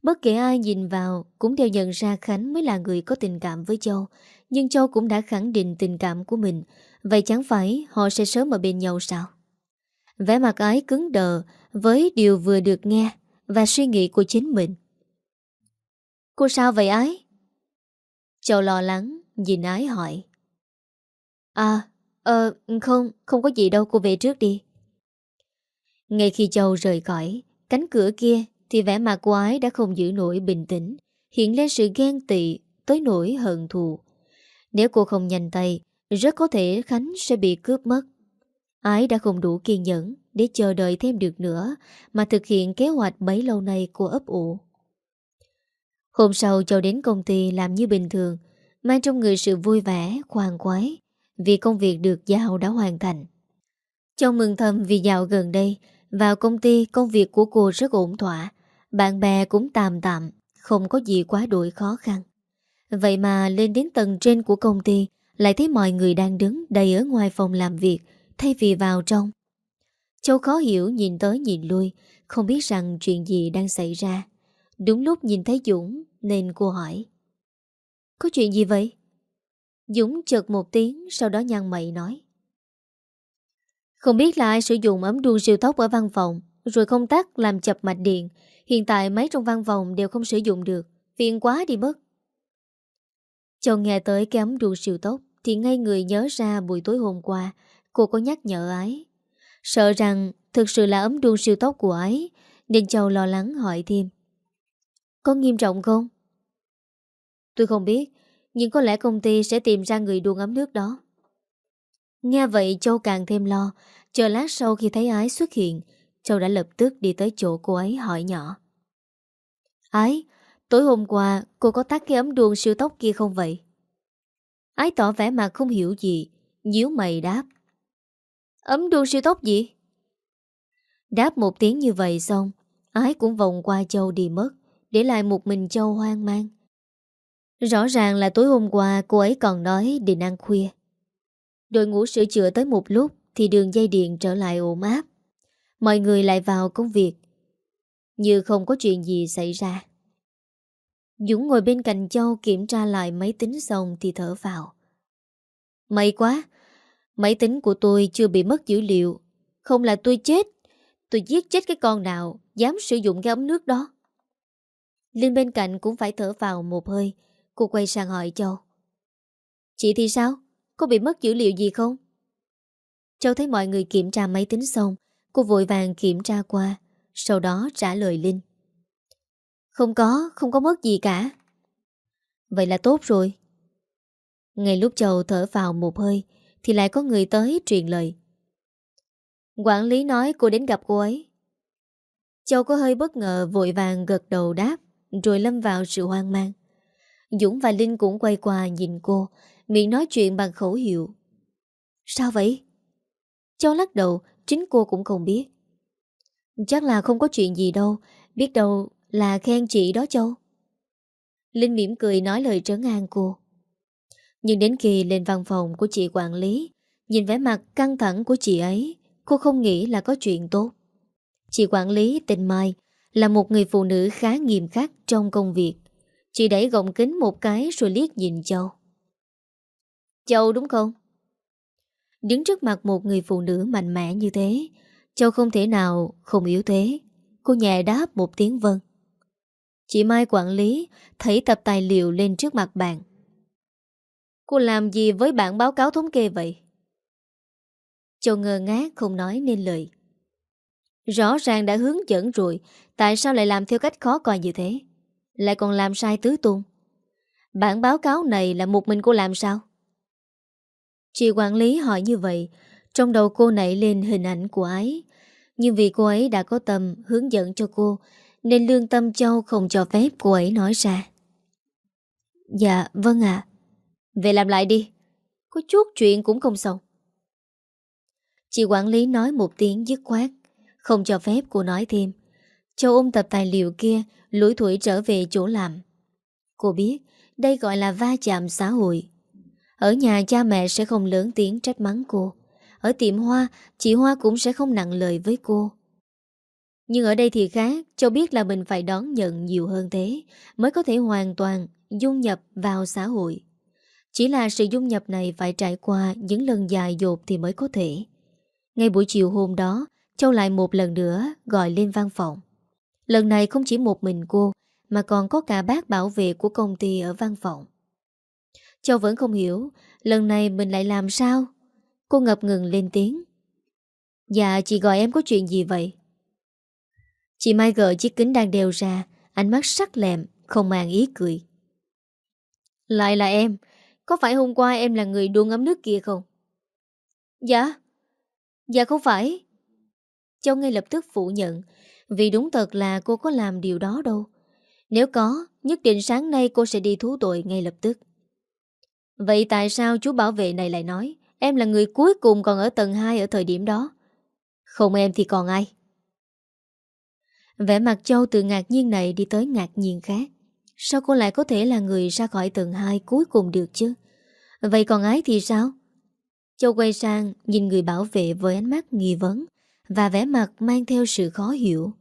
Bất kể ai nhìn vào cũng đều nhận ra Khánh mới là người có tình cảm với Châu, nhưng Châu cũng đã khẳng định tình cảm của mình, vậy chẳng phải họ sẽ sớm ở bên nhau sao? Vẻ mặt ái cứng đờ với điều vừa được nghe và suy nghĩ của chính mình. Cô sao vậy ái? Châu lo lắng, nhìn ái hỏi. À, ờ, không, không có gì đâu, cô về trước đi. Ngay khi Châu rời khỏi, cánh cửa kia thì vẻ mặt của ái đã không giữ nổi bình tĩnh, hiện lên sự ghen tị, tới nỗi hận thù. Nếu cô không nhanh tay, rất có thể Khánh sẽ bị cướp mất. Ái đã không đủ kiên nhẫn để chờ đợi thêm được nữa mà thực hiện kế hoạch bấy lâu nay của ấp ủ. Hôm sau Châu đến công ty làm như bình thường, mang trong người sự vui vẻ, khoan khoái, vì công việc được giao đã hoàn thành. Châu mừng thầm vì dạo gần đây, vào công ty công việc của cô rất ổn thỏa, bạn bè cũng tạm tạm, không có gì quá đổi khó khăn. Vậy mà lên đến tầng trên của công ty, lại thấy mọi người đang đứng đầy ở ngoài phòng làm việc, thay vì vào trong. Châu khó hiểu nhìn tới nhìn lui, không biết rằng chuyện gì đang xảy ra. Đúng lúc nhìn thấy Dũng nên cô hỏi. Có chuyện gì vậy? Dũng chợt một tiếng sau đó nhăn mậy nói. Không biết là ai sử dụng ấm đuông siêu tốc ở văn phòng rồi không tắt làm chập mạch điện. Hiện tại máy trong văn phòng đều không sử dụng được. Phiền quá đi mất. Châu nghe tới cái ấm đun siêu tốc thì ngay người nhớ ra buổi tối hôm qua cô có nhắc nhở ái. Sợ rằng thực sự là ấm đuông siêu tốc của ấy, nên Châu lo lắng hỏi thêm. Có nghiêm trọng không? Tôi không biết, nhưng có lẽ công ty sẽ tìm ra người đuông ấm nước đó. Nghe vậy Châu càng thêm lo, chờ lát sau khi thấy ái xuất hiện, Châu đã lập tức đi tới chỗ cô ấy hỏi nhỏ. Ái, tối hôm qua cô có tắt cái ấm đuông siêu tốc kia không vậy? Ái tỏ vẻ mà không hiểu gì, nhíu mày đáp. Ấm đuông siêu tốc gì? Đáp một tiếng như vậy xong, ái cũng vòng qua Châu đi mất, để lại một mình Châu hoang mang. Rõ ràng là tối hôm qua cô ấy còn nói định ăn khuya. Đội ngũ sửa chữa tới một lúc thì đường dây điện trở lại ổn áp. Mọi người lại vào công việc. Như không có chuyện gì xảy ra. Dũng ngồi bên cạnh Châu kiểm tra lại máy tính xong thì thở vào. May quá, máy tính của tôi chưa bị mất dữ liệu. Không là tôi chết. Tôi giết chết cái con nào dám sử dụng cái ấm nước đó. Linh bên cạnh cũng phải thở vào một hơi. Cô quay sang hỏi Châu. Chị thì sao? Có bị mất dữ liệu gì không? Châu thấy mọi người kiểm tra máy tính xong Cô vội vàng kiểm tra qua Sau đó trả lời Linh. Không có, không có mất gì cả. Vậy là tốt rồi. Ngay lúc Châu thở vào một hơi Thì lại có người tới truyền lời. Quản lý nói cô đến gặp cô ấy. Châu có hơi bất ngờ vội vàng gật đầu đáp Rồi lâm vào sự hoang mang. Dũng và Linh cũng quay qua nhìn cô Miệng nói chuyện bằng khẩu hiệu. Sao vậy? Châu lắc đầu Chính cô cũng không biết. Chắc là không có chuyện gì đâu. Biết đâu là khen chị đó Châu. Linh mỉm cười nói lời trấn an cô. Nhưng đến khi lên văn phòng của chị quản lý, Nhìn vẻ mặt căng thẳng của chị ấy, Cô không nghĩ là có chuyện tốt. Chị quản lý tên Mai Là một người phụ nữ khá nghiêm khắc trong công việc. Chị đẩy gọng kính một cái rồi liếc nhìn Châu. Châu đúng không? Đứng trước mặt một người phụ nữ mạnh mẽ như thế. Châu không thể nào không yếu thế. Cô nhẹ đáp một tiếng vâng. Chị Mai quản lý Thấy tập tài liệu lên trước mặt bạn. Cô làm gì với bản báo cáo thống kê vậy? Châu ngơ ngác không nói nên lời. Rõ ràng đã hướng dẫn rồi, Tại sao lại làm theo cách khó coi như thế? Lại còn làm sai tứ tung. Bản báo cáo này là một mình cô làm sao? Chị quản lý hỏi như vậy, Trong đầu cô nảy lên hình ảnh của ấy Nhưng vì cô ấy đã có tâm hướng dẫn cho cô, Nên Lương Tâm Châu không cho phép cô ấy nói ra. Dạ vâng ạ. Về làm lại đi, Có chút chuyện cũng không xong. Chị quản lý nói một tiếng dứt khoát, Không cho phép cô nói thêm. Châu ôm tập tài liệu kia Lũi thủi trở về chỗ làm. Cô biết, đây gọi là va chạm xã hội. Ở nhà cha mẹ sẽ không lớn tiếng trách mắng cô. Ở tiệm hoa, Chị Hoa cũng sẽ không nặng lời với cô. Nhưng ở đây thì khác Châu biết là mình phải đón nhận nhiều hơn thế, Mới có thể hoàn toàn Dung nhập vào xã hội. Chỉ là sự dung nhập này Phải trải qua những lần dài dột Thì mới có thể. Ngay buổi chiều hôm đó, Châu lại một lần nữa gọi lên văn phòng. Lần này không chỉ một mình cô, Mà còn có cả bác bảo vệ của công ty ở văn phòng. Châu vẫn không hiểu, Lần này mình lại làm sao? Cô ngập ngừng lên tiếng. Dạ chị gọi em có chuyện gì vậy? Chị Mai gỡ chiếc kính đang đeo ra, Ánh mắt sắc lẹm, Không màng ý cười. Lại là em, Có phải hôm qua em là người đua ngấm nước kia không? Dạ. Dạ không phải. Châu ngay lập tức phủ nhận, Vì đúng thật là cô có làm điều đó đâu. Nếu có, Nhất định sáng nay cô sẽ đi thú tội ngay lập tức. Vậy tại sao chú bảo vệ này lại nói, Em là người cuối cùng còn ở tầng 2 ở thời điểm đó? Không em thì còn ai? Vẻ mặt Châu từ ngạc nhiên này đi tới ngạc nhiên khác. Sao cô lại có thể là người ra khỏi tầng 2 cuối cùng được chứ? Vậy còn ái thì sao? Châu quay sang nhìn người bảo vệ với ánh mắt nghi vấn Và vẻ mặt mang theo sự khó hiểu.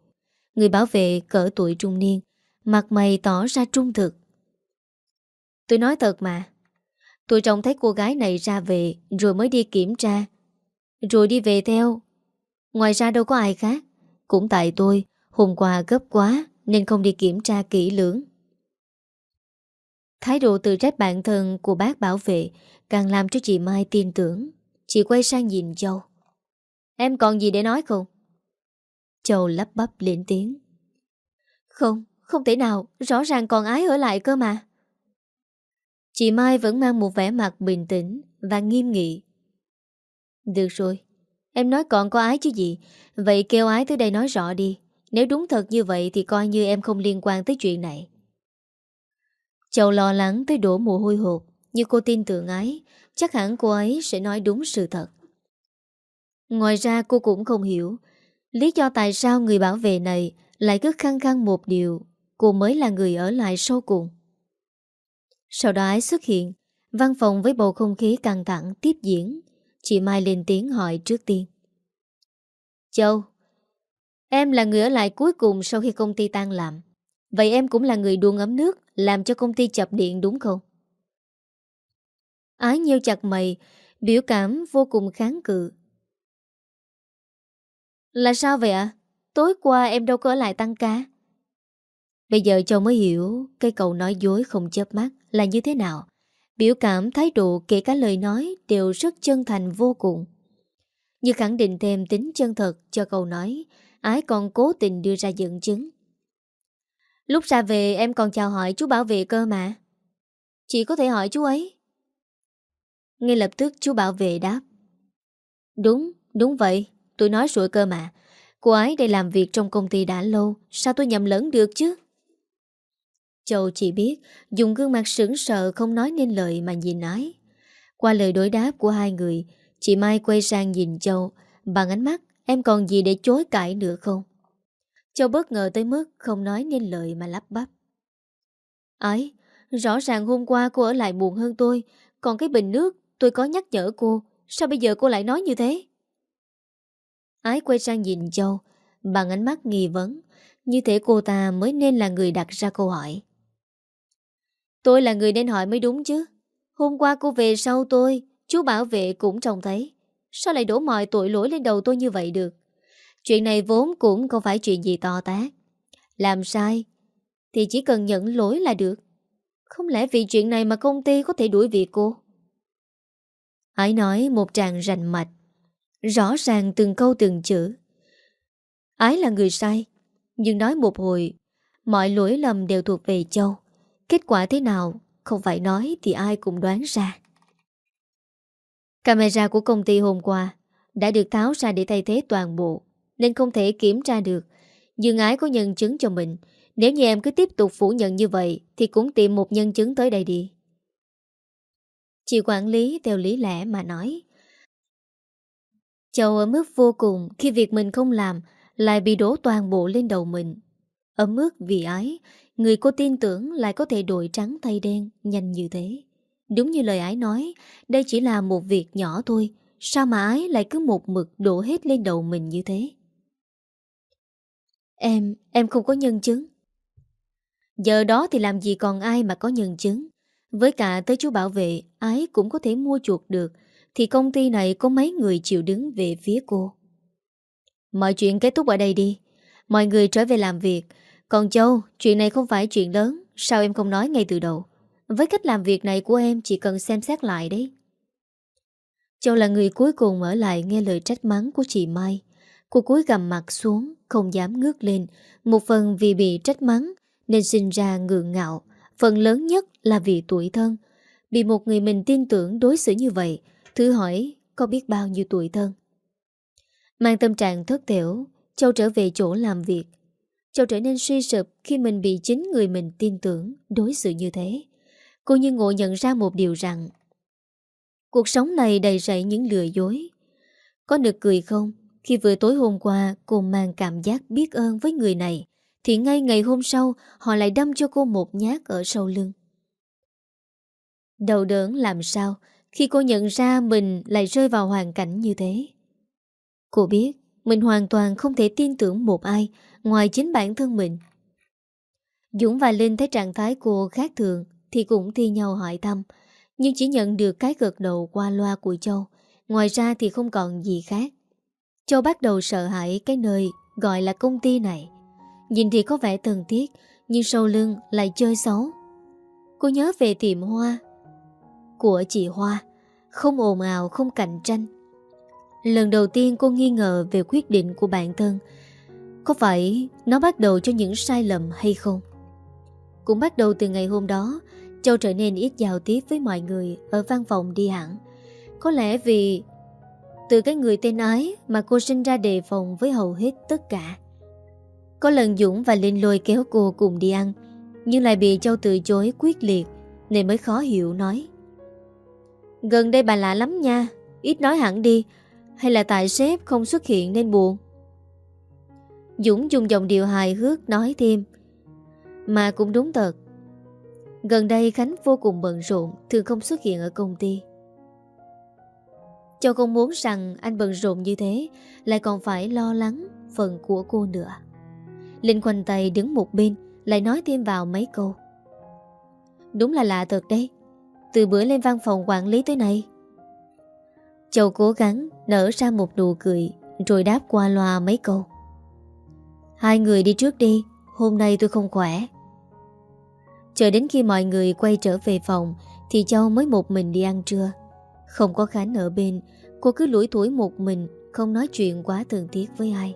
Người bảo vệ cỡ tuổi trung niên, Mặt mày tỏ ra trung thực. Tôi nói thật mà Tôi trông thấy cô gái này ra về Rồi mới đi kiểm tra. Rồi đi về theo. Ngoài ra đâu có ai khác. Cũng tại tôi Hôm qua gấp quá Nên không đi kiểm tra kỹ lưỡng. Thái độ tự trách bản thân của bác bảo vệ Càng làm cho chị Mai tin tưởng. Chị quay sang nhìn Châu. Em còn gì để nói không? Châu lắp bắp lên tiếng. Không, không thể nào. Rõ ràng còn ái ở lại cơ mà. Chị Mai vẫn mang một vẻ mặt bình tĩnh Và nghiêm nghị. Được rồi, Em nói còn có ái chứ gì? Vậy kêu ái tới đây nói rõ đi. Nếu đúng thật như vậy thì coi như em không liên quan tới chuyện này. Châu lo lắng tới đổ mồ hôi hột, như cô tin tưởng ái, Chắc hẳn cô ấy sẽ nói đúng sự thật. Ngoài ra cô cũng không hiểu, Lý do tại sao người bảo vệ này Lại cứ khăng khăng một điều, Cô mới là người ở lại sau cùng. Sau đó ái xuất hiện, Văn phòng với bầu không khí căng thẳng tiếp diễn. Chị Mai lên tiếng hỏi trước tiên. Châu, Em là người ở lại cuối cùng sau khi công ty tan làm. Vậy em cũng là người đuông ấm nước, Làm cho công ty chập điện đúng không? Ái nhiêu chặt mày, Biểu cảm vô cùng kháng cự. Là sao vậy ạ? Tối qua em đâu có ở lại tăng ca. Bây giờ châu mới hiểu, Cái cậu nói dối không chớp mắt. Là như thế nào. Biểu cảm, thái độ, kể cả lời nói Đều rất chân thành vô cùng. Như khẳng định thêm tính chân thật Cho câu nói Ái còn cố tình đưa ra dẫn chứng. Lúc ra về em còn chào hỏi chú bảo vệ cơ mà. Chị có thể hỏi chú ấy? Ngay lập tức chú bảo vệ đáp. Đúng, đúng vậy. Tôi nói rồi cơ mà. Cô ấy đây làm việc trong công ty đã lâu Sao tôi nhầm lẫn được chứ? Châu chỉ biết Dùng gương mặt sững sờ không nói nên lời mà nhìn ái. Qua lời đối đáp của hai người, Chị Mai quay sang nhìn Châu, Bằng ánh mắt, Em còn gì để chối cãi nữa không? Châu bất ngờ tới mức Không nói nên lời mà lắp bắp. Ấy Rõ ràng hôm qua cô ở lại buồn hơn tôi, Còn cái bình nước Tôi có nhắc nhở cô, Sao bây giờ cô lại nói như thế? Ái quay sang nhìn Châu, Bằng ánh mắt nghi vấn, Như thế cô ta mới nên là người đặt ra câu hỏi. Tôi là người nên hỏi mới đúng chứ. Hôm qua cô về sau tôi, Chú bảo vệ cũng trông thấy. Sao lại đổ mọi tội lỗi lên đầu tôi như vậy được? Chuyện này vốn cũng không phải chuyện gì to tát. Làm sai Thì chỉ cần nhận lỗi là được. Không lẽ vì chuyện này mà công ty có thể đuổi việc cô? Ái nói một tràng rành mạch, Rõ ràng từng câu từng chữ. Ái là người sai, Nhưng nói một hồi, Mọi lỗi lầm đều thuộc về Châu. Kết quả thế nào, Không phải nói thì ai cũng đoán ra. Camera của công ty hôm qua Đã được tháo ra để thay thế toàn bộ, Nên không thể kiểm tra được. Dương ái có nhân chứng cho mình, Nếu như em cứ tiếp tục phủ nhận như vậy Thì cũng tìm một nhân chứng tới đây đi. Chị quản lý theo lý lẽ mà nói. Châu ở mức vô cùng Khi việc mình không làm Lại bị đổ toàn bộ lên đầu mình. Ở mức vì ái Người cô tin tưởng lại có thể đổi trắng thay đen Nhanh như thế. Đúng như lời ái nói Đây chỉ là một việc nhỏ thôi. Sao mà ái lại cứ một mực đổ hết lên đầu mình như thế? Em, em không có nhân chứng. Giờ đó thì làm gì còn ai mà có nhân chứng? Với cả tới chú bảo vệ Ái cũng có thể mua chuột được. Thì công ty này có mấy người chịu đứng về phía cô? Mọi chuyện kết thúc ở đây đi. Mọi người trở về làm việc. Còn Châu, chuyện này không phải chuyện lớn. Sao em không nói ngay từ đầu? Với cách làm việc này của em chỉ cần xem xét lại đấy. Châu là người cuối cùng ở lại nghe lời trách mắng của chị Mai. Cô cúi gầm mặt xuống Không dám ngước lên. Một phần vì bị trách mắng Nên sinh ra ngượng ngạo. Phần lớn nhất là vì tuổi thân. Bị một người mình tin tưởng đối xử như vậy Thử hỏi có biết bao nhiêu tuổi thân? Mang tâm trạng thất tiểu Châu trở về chỗ làm việc. Châu trở nên suy sụp khi mình bị chính người mình tin tưởng đối xử như thế. Cô như ngộ nhận ra một điều rằng, Cuộc sống này đầy rẫy những lừa dối. Có được cười không? Khi vừa tối hôm qua, cô mang cảm giác biết ơn với người này, thì ngay ngày hôm sau, họ lại đâm cho cô một nhát ở sau lưng. Đầu đớn làm sao khi cô nhận ra mình lại rơi vào hoàn cảnh như thế. Cô biết, mình hoàn toàn không thể tin tưởng một ai ngoài chính bản thân mình. Dũng và Linh thấy trạng thái cô khác thường thì cũng thi nhau hỏi thăm, nhưng chỉ nhận được cái gật đầu qua loa của Châu. Ngoài ra thì không còn gì khác. Châu bắt đầu sợ hãi cái nơi gọi là công ty này. Nhìn thì có vẻ thân thiết, nhưng sâu lưng lại chơi xấu. Cô nhớ về tiệm hoa của chị Hoa, không ồn ào, không cạnh tranh. Lần đầu tiên cô nghi ngờ về quyết định của bản thân có phải nó bắt đầu cho những sai lầm hay không? Cũng bắt đầu từ ngày hôm đó, Châu trở nên ít giao tiếp với mọi người Ở văn phòng đi hẳn. Có lẽ vì Từ cái người tên ái Mà cô sinh ra đề phòng với hầu hết tất cả. Có lần Dũng và Linh lôi kéo cô cùng đi ăn, Nhưng lại bị Châu từ chối quyết liệt Nên mới khó hiểu nói. Gần đây bà lạ lắm nha, Ít nói hẳn đi, Hay là tại sếp không xuất hiện nên buồn? Dũng dùng giọng điệu hài hước nói thêm. Mà cũng đúng thật. Gần đây Khánh vô cùng bận rộn, Thường không xuất hiện ở công ty. Châu không muốn rằng anh bận rộn như thế, Lại còn phải lo lắng phần của cô nữa. Linh khoanh tay đứng một bên, Lại nói thêm vào mấy câu. Đúng là lạ thật đấy. Từ bữa lên văn phòng quản lý tới nay, Châu cố gắng nở ra một nụ cười, Rồi đáp qua loa mấy câu. Hai người đi trước đi Hôm nay tôi không khỏe Chờ đến khi mọi người quay trở về phòng Thì Châu mới một mình đi ăn trưa Không có Khánh ở bên Cô cứ lủi thủi một mình Không nói chuyện quá thường thiết với ai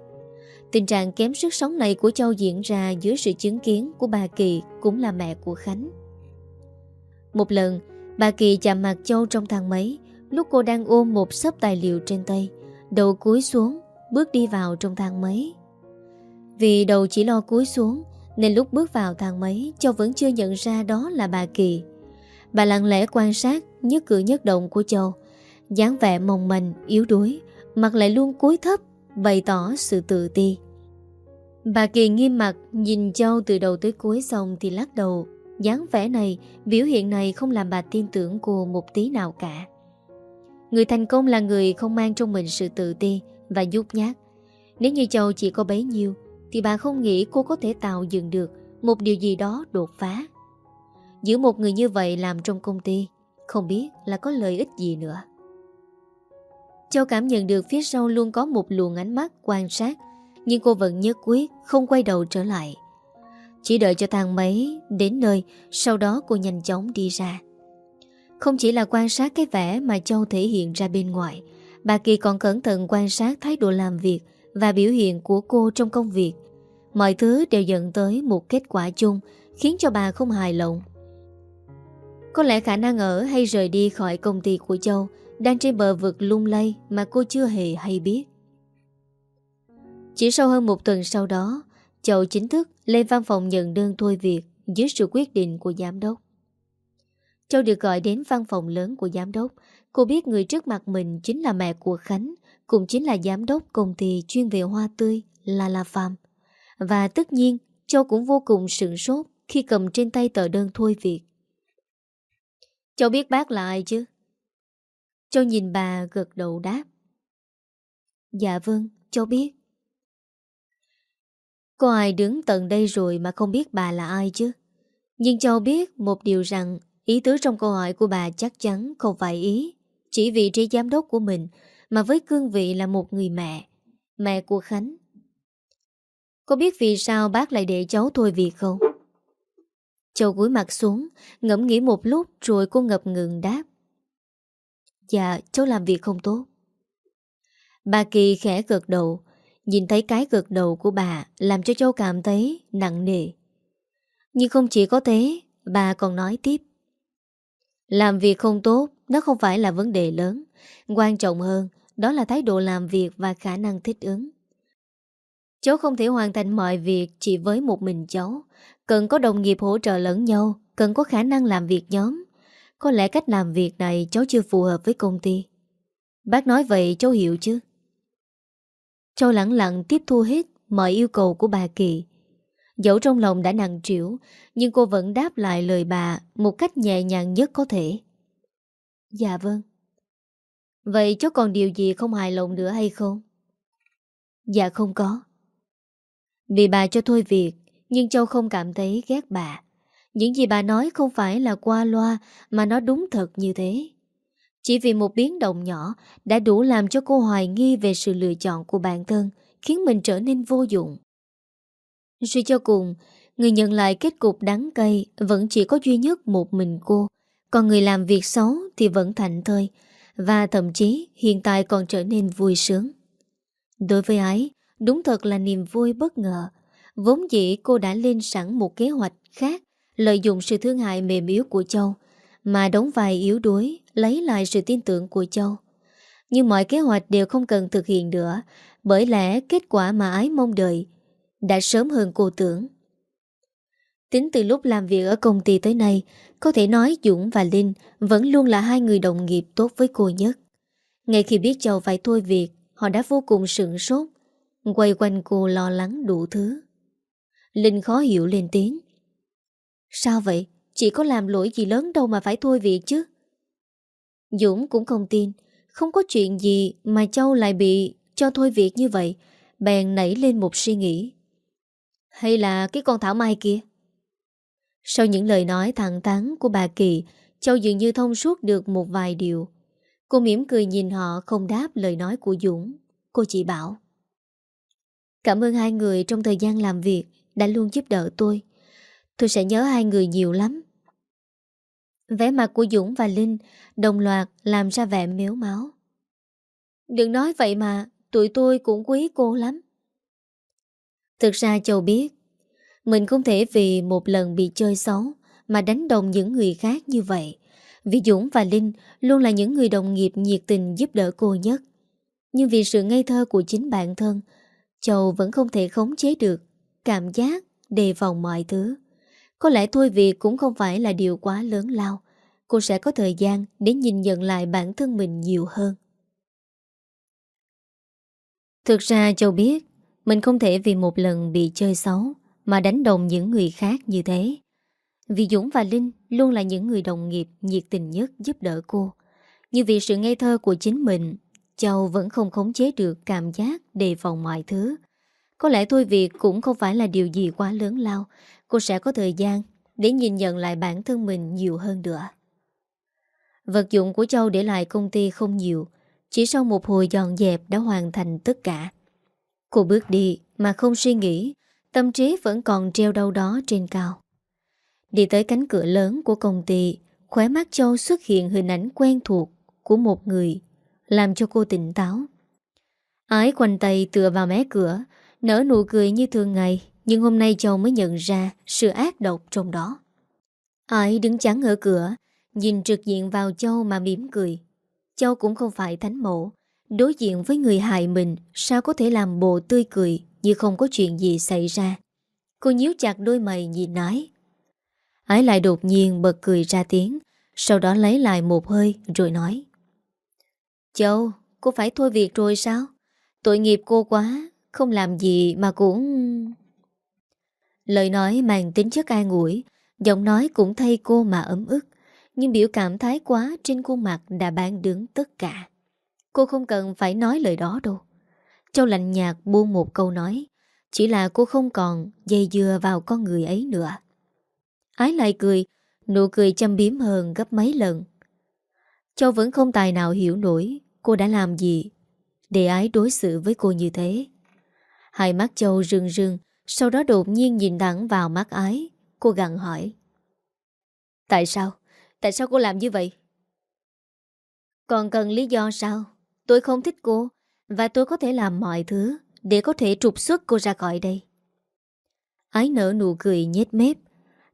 Tình trạng kém sức sống này của Châu diễn ra dưới sự chứng kiến của bà Kỳ cũng là mẹ của Khánh. Một lần, bà Kỳ chạm mặt Châu trong thang máy lúc cô đang ôm một sấp tài liệu trên tay, đầu cúi xuống, bước đi vào trong thang máy. Vì đầu chỉ lo cúi xuống, nên lúc bước vào thang máy Châu vẫn chưa nhận ra đó là bà Kỳ Bà lặng lẽ quan sát Nhất cử nhất động của Châu dáng vẻ mong manh, yếu đuối Mặt lại luôn cúi thấp Bày tỏ sự tự ti Bà Kỳ nghiêm mặt Nhìn Châu từ đầu tới cuối xong Thì lắc đầu dáng vẻ này, biểu hiện này không làm bà tin tưởng cô một tí nào cả. Người thành công là người không mang trong mình sự tự ti và nhút nhát. Nếu như Châu chỉ có bấy nhiêu, thì bà không nghĩ cô có thể tạo dựng được một điều gì đó đột phá. Giữ một người như vậy làm trong công ty, không biết là có lợi ích gì nữa. Châu cảm nhận được phía sau luôn có một luồng ánh mắt quan sát, nhưng cô vẫn nhất quyết không quay đầu trở lại. Chỉ đợi cho thang máy đến nơi, sau đó cô nhanh chóng đi ra. Không chỉ là quan sát cái vẻ mà Châu thể hiện ra bên ngoài, bà Kỳ còn cẩn thận quan sát thái độ làm việc và biểu hiện của cô trong công việc. Mọi thứ đều dẫn tới một kết quả chung khiến cho bà không hài lòng. Có lẽ khả năng ở hay rời đi khỏi công ty của Châu đang trên bờ vực lung lay mà cô chưa hề hay biết. Chỉ sau hơn một tuần sau đó, Châu chính thức lên văn phòng nhận đơn thôi việc dưới sự quyết định của giám đốc. Châu được gọi đến văn phòng lớn của giám đốc. Cô biết người trước mặt mình chính là mẹ của Khánh, cũng chính là giám đốc công ty chuyên về hoa tươi Lala Farm. Và tất nhiên, Châu cũng vô cùng sửng sốt khi cầm trên tay tờ đơn thôi việc. Châu biết bác là ai chứ? Châu nhìn bà gật đầu đáp. Dạ vâng, Châu biết. Có ai đứng tận đây rồi mà không biết bà là ai chứ? Nhưng Châu biết một điều rằng ý tứ trong câu hỏi của bà chắc chắn không phải ý. Chỉ vị trí giám đốc của mình mà với cương vị là một người mẹ. Mẹ của Khánh. Có biết vì sao bác lại để cháu thôi việc không? Châu cúi mặt xuống, ngẫm nghĩ một lúc rồi cô ngập ngừng đáp. Dạ, cháu làm việc không tốt. Bà Kỳ khẽ gật đầu, nhìn thấy cái gật đầu của bà làm cho Châu cảm thấy nặng nề. Nhưng không chỉ có thế, bà còn nói tiếp. Làm việc không tốt, nó không phải là vấn đề lớn. Quan trọng hơn, đó là thái độ làm việc và khả năng thích ứng. Cháu không thể hoàn thành mọi việc chỉ với một mình cháu. Cần có đồng nghiệp hỗ trợ lẫn nhau, cần có khả năng làm việc nhóm. Có lẽ cách làm việc này cháu chưa phù hợp với công ty. Bác nói vậy cháu hiểu chứ? Cháu lặng lặng tiếp thu hết mọi yêu cầu của bà Kỳ. Dẫu trong lòng đã nặng trĩu, nhưng cô vẫn đáp lại lời bà một cách nhẹ nhàng nhất có thể. Dạ vâng. Vậy cháu còn điều gì không hài lòng nữa hay không? Dạ không có. Vì bà cho thôi việc, nhưng Châu không cảm thấy ghét bà. Những gì bà nói không phải là qua loa mà nó đúng thật như thế. Chỉ vì một biến động nhỏ đã đủ làm cho cô hoài nghi về sự lựa chọn của bản thân, khiến mình trở nên vô dụng. Suy cho cùng, người nhận lại kết cục đắng cay vẫn chỉ có duy nhất một mình cô, còn người làm việc xấu thì vẫn thành thơi, và thậm chí hiện tại còn trở nên vui sướng. Đối với ái, đúng thật là niềm vui bất ngờ. Vốn dĩ cô đã lên sẵn một kế hoạch khác, lợi dụng sự thương hại mềm yếu của Châu, mà đóng vai yếu đuối, lấy lại sự tin tưởng của Châu. Nhưng mọi kế hoạch đều không cần thực hiện nữa, bởi lẽ kết quả mà ái mong đợi đã sớm hơn cô tưởng. Tính từ lúc làm việc ở công ty tới nay, có thể nói Dũng và Linh vẫn luôn là hai người đồng nghiệp tốt với cô nhất. Ngay khi biết Châu phải thôi việc, họ đã vô cùng sửng sốt, quay quanh cô lo lắng đủ thứ. Linh khó hiểu lên tiếng. Sao vậy? Chị có làm lỗi gì lớn đâu mà phải thôi việc chứ? Dũng cũng không tin, không có chuyện gì mà Châu lại bị cho thôi việc như vậy, bèn nảy lên một suy nghĩ. Hay là cái con Thảo Mai kia? Sau những lời nói thẳng thắn của bà Kỳ, Châu dường như thông suốt được một vài điều. Cô mỉm cười nhìn họ không đáp lời nói của Dũng. Cô chỉ bảo. Cảm ơn hai người trong thời gian làm việc đã luôn giúp đỡ tôi. Tôi sẽ nhớ hai người nhiều lắm. Vẻ mặt của Dũng và Linh đồng loạt làm ra vẻ miếu máu. Đừng nói vậy mà, tụi tôi cũng quý cô lắm. Thực ra Châu biết Mình không thể vì một lần bị chơi xấu Mà đánh đồng những người khác như vậy Vì Dũng và Linh Luôn là những người đồng nghiệp nhiệt tình giúp đỡ cô nhất Nhưng vì sự ngây thơ của chính bản thân Châu vẫn không thể khống chế được Cảm giác đề phòng mọi thứ. Có lẽ thôi việc cũng không phải là điều quá lớn lao. Cô sẽ có thời gian để nhìn nhận lại bản thân mình nhiều hơn. Thực ra Châu biết, mình không thể vì một lần bị chơi xấu Mà đánh đồng những người khác như thế. Vì Dũng và Linh Luôn là những người đồng nghiệp nhiệt tình nhất giúp đỡ cô. Như vì sự ngây thơ của chính mình Châu vẫn không khống chế được cảm giác đề phòng mọi thứ. Có lẽ thôi việc cũng không phải là điều gì quá lớn lao. Cô sẽ có thời gian để nhìn nhận lại bản thân mình nhiều hơn nữa. Vật dụng của Châu để lại công ty không nhiều. Chỉ sau một hồi dọn dẹp đã hoàn thành tất cả. Cô bước đi mà không suy nghĩ, tâm trí vẫn còn treo đâu đó trên cao. Đi tới cánh cửa lớn của công ty, khóe mắt Châu xuất hiện hình ảnh quen thuộc của một người, làm cho cô tỉnh táo. Ái quanh tay tựa vào mé cửa Nở nụ cười như thường ngày Nhưng hôm nay Châu mới nhận ra Sự ác độc trong đó. Ái đứng chắn ở cửa Nhìn trực diện vào Châu mà mỉm cười. Châu cũng không phải thánh mộ, Đối diện với người hại mình Sao có thể làm bộ tươi cười Như không có chuyện gì xảy ra? Cô nhíu chặt đôi mày nhìn nói. Ái lại đột nhiên bật cười ra tiếng Sau đó lấy lại một hơi rồi nói. Châu, cô phải thôi việc rồi sao? Tội nghiệp cô quá Không làm gì mà cũng... Lời nói mang tính chất an ủi Giọng nói cũng thay cô mà ấm ức Nhưng biểu cảm thái quá Trên khuôn mặt đã bán đứng tất cả. Cô không cần phải nói lời đó đâu. Châu lạnh nhạt buông một câu nói Chỉ là cô không còn Dây dưa vào con người ấy nữa. Ái lại cười Nụ cười chăm biếm hơn gấp mấy lần. Châu vẫn không tài nào hiểu nổi Cô đã làm gì Để ái đối xử với cô như thế Hai mắt Châu rưng rưng, Sau đó đột nhiên nhìn thẳng vào mắt ái Cô gặn hỏi Tại sao? Tại sao cô làm như vậy? Còn cần lý do sao? Tôi không thích cô, Và tôi có thể làm mọi thứ Để có thể trục xuất cô ra khỏi đây Ái nở nụ cười nhét mép,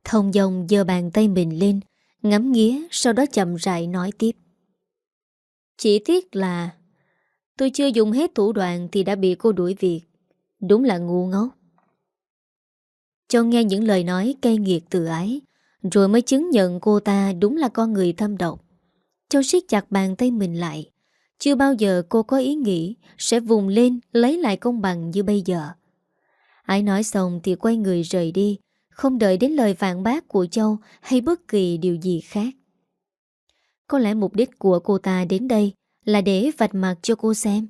Thông dòng giơ bàn tay mình lên, Ngắm nghía, Sau đó chậm rãi nói tiếp chỉ tiếc là Tôi chưa dùng hết thủ đoạn Thì đã bị cô đuổi việc. Đúng là ngu ngốc. Cho nghe những lời nói cay nghiệt từ ấy Rồi mới chứng nhận cô ta Đúng là con người thâm độc. Châu siết chặt bàn tay mình lại, Chưa bao giờ cô có ý nghĩ Sẽ vùng lên lấy lại công bằng như bây giờ. Ái nói xong thì quay người rời đi, không đợi đến lời phản bác của Châu hay bất kỳ điều gì khác. Có lẽ mục đích của cô ta đến đây là để vạch mặt cho cô xem.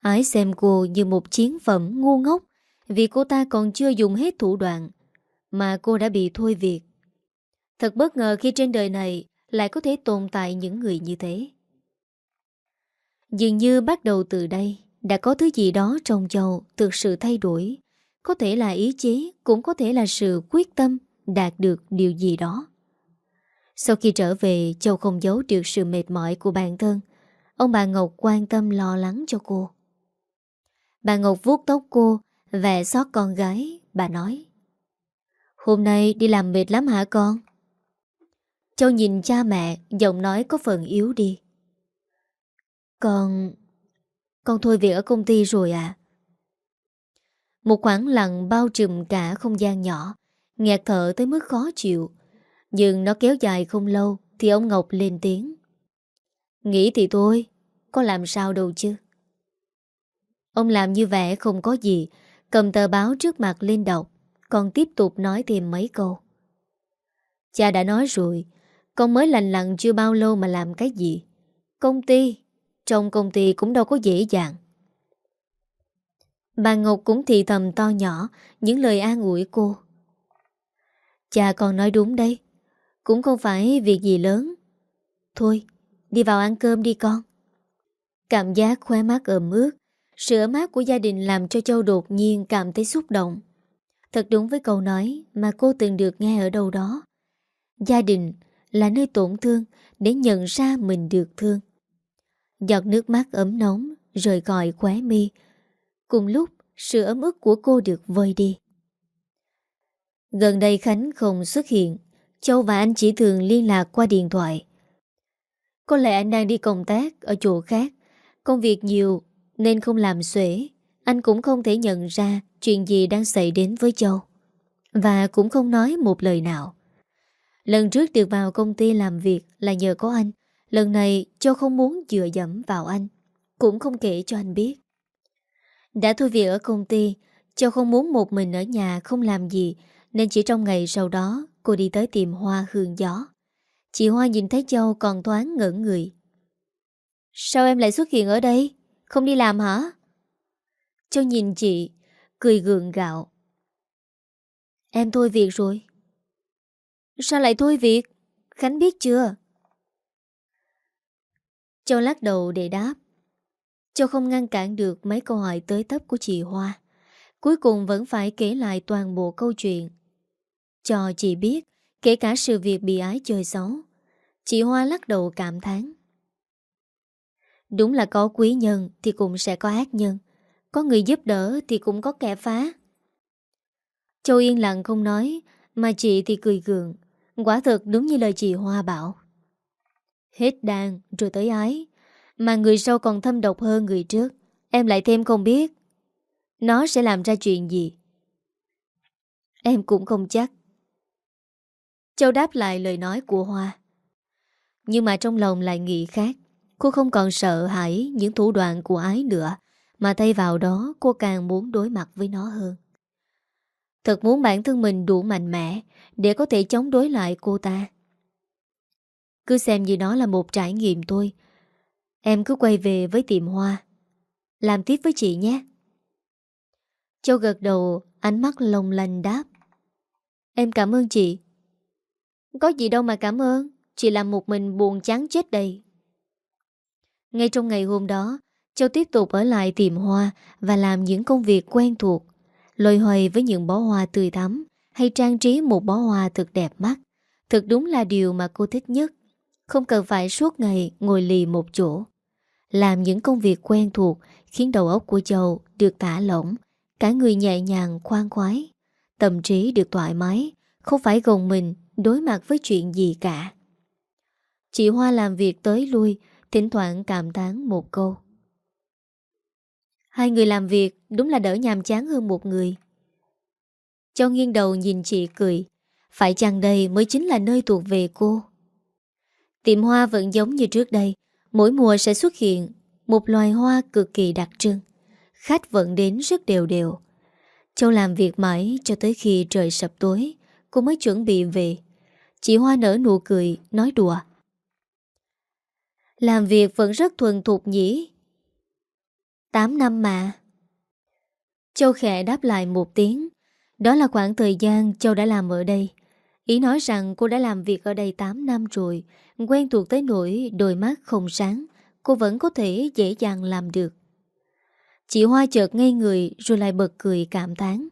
Ái xem cô như một chiến phẩm ngu ngốc vì cô ta còn chưa dùng hết thủ đoạn mà cô đã bị thôi việc. Thật bất ngờ khi trên đời này lại có thể tồn tại những người như thế. Dường như bắt đầu từ đây đã có thứ gì đó trong Châu thực sự thay đổi có thể là ý chí, Cũng có thể là sự quyết tâm Đạt được điều gì đó sau khi trở về, Châu không giấu được sự mệt mỏi của bản thân. Ông bà Ngọc quan tâm lo lắng cho cô. Bà Ngọc vuốt tóc cô Vẻ xót con gái. Bà nói, Hôm nay đi làm mệt lắm hả con? Châu nhìn cha mẹ, Giọng nói có phần yếu đi. Con Con thôi việc ở công ty rồi à. Một khoảng lặng bao trùm cả không gian nhỏ, Nghẹt thở tới mức khó chịu. Nhưng nó kéo dài không lâu Thì ông Ngọc lên tiếng. Nghĩ thì thôi, Có làm sao đâu chứ. Ông làm như vẻ không có gì, Cầm tờ báo trước mặt lên đọc, Còn tiếp tục nói thêm mấy câu. Cha đã nói rồi, Con mới lành lặng chưa bao lâu mà làm cái gì. Công ty, Trong công ty cũng đâu có dễ dàng. Bà Ngọc cũng thì thầm to nhỏ Những lời an ủi cô. Cha con nói đúng đây cũng không phải việc gì lớn. Thôi, Đi vào ăn cơm đi con. Cảm giác khóe mắt ẩm ướt Sự ấm áp của gia đình làm cho Châu đột nhiên cảm thấy xúc động. Thật đúng với câu nói Mà cô từng được nghe ở đâu đó. Gia đình là nơi tổn thương Để nhận ra mình được thương. Giọt nước mắt ấm nóng Rời gọi khóe mi. Cùng lúc, sự ấm ức của cô được vơi đi. Gần đây Khánh không xuất hiện. Châu và anh chỉ thường liên lạc qua điện thoại. Có lẽ anh đang đi công tác Ở chỗ khác. Công việc nhiều nên không làm xuể. Anh cũng không thể nhận ra Chuyện gì đang xảy đến với Châu. Và cũng không nói một lời nào. Lần trước được vào công ty làm việc Là nhờ có anh. Lần này Châu không muốn dựa dẫm vào anh. Cũng không kể cho anh biết. Đã thôi việc ở công ty, Châu không muốn một mình ở nhà không làm gì, nên chỉ trong ngày sau đó cô đi tới tìm Hoa hương gió. Chị Hoa nhìn thấy Châu còn thoáng ngẩn người. Sao em lại xuất hiện ở đây? Không đi làm hả? Châu nhìn chị, cười gượng gạo. Em thôi việc rồi. Sao lại thôi việc? Khánh biết chưa? Châu lắc đầu để đáp. Châu không ngăn cản được mấy câu hỏi tới tấp của chị Hoa. Cuối cùng vẫn phải kể lại toàn bộ câu chuyện. Cho chị biết, kể cả sự việc bị ái chơi xấu. Chị Hoa lắc đầu cảm thán. Đúng là có quý nhân thì cũng sẽ có ác nhân. Có người giúp đỡ thì cũng có kẻ phá. Châu yên lặng không nói, mà chị thì cười gượng. Quả thật đúng như lời chị Hoa bảo. Hết đàn rồi tới ái. Mà người sau còn thâm độc hơn người trước. Em lại thêm không biết. Nó sẽ làm ra chuyện gì. Em cũng không chắc. Châu đáp lại lời nói của Hoa. Nhưng mà trong lòng lại nghĩ khác. Cô không còn sợ hãi những thủ đoạn của ái nữa. Mà thay vào đó cô càng muốn đối mặt với nó hơn. Thật muốn bản thân mình đủ mạnh mẽ để có thể chống đối lại cô ta. Cứ xem như nó là một trải nghiệm thôi. Em cứ quay về với tiệm hoa. Làm tiếp với chị nhé. Châu gật đầu, ánh mắt lồng lành đáp. Em cảm ơn chị. Có gì đâu mà cảm ơn. Chị làm một mình buồn chán chết đầy. Ngay trong ngày hôm đó, Châu tiếp tục ở lại tìm hoa và làm những công việc quen thuộc. Lôi hoài với những bó hoa tươi thắm hay trang trí một bó hoa thật đẹp mắt. Thật đúng là điều mà cô thích nhất. Không cần phải suốt ngày ngồi lì một chỗ. Làm những công việc quen thuộc khiến đầu óc của Châu được thả lỏng, cả người nhẹ nhàng khoan khoái. Tâm trí được thoải mái, không phải gồng mình đối mặt với chuyện gì cả. Chị Hoa làm việc tới lui, thỉnh thoảng cảm thán một câu. Hai người làm việc đúng là đỡ nhàm chán hơn một người. Cho nghiêng đầu nhìn chị cười. Phải chăng đây mới chính là nơi thuộc về cô? Tiệm hoa vẫn giống như trước đây. Mỗi mùa sẽ xuất hiện một loài hoa cực kỳ đặc trưng. Khách vẫn đến rất đều đều. Châu làm việc mãi cho tới khi trời sập tối, cô mới chuẩn bị về. Chị Hoa nở nụ cười, nói đùa. Làm việc vẫn rất thuần thục nhỉ? 8 năm mà. Châu khẽ đáp lại một tiếng. Đó là khoảng thời gian Châu đã làm ở đây. Ý nói rằng cô đã làm việc ở đây 8 năm rồi, quen thuộc tới nỗi đôi mắt không sáng, cô vẫn có thể dễ dàng làm được. Chị Hoa chợt ngây người rồi lại bật cười cảm thán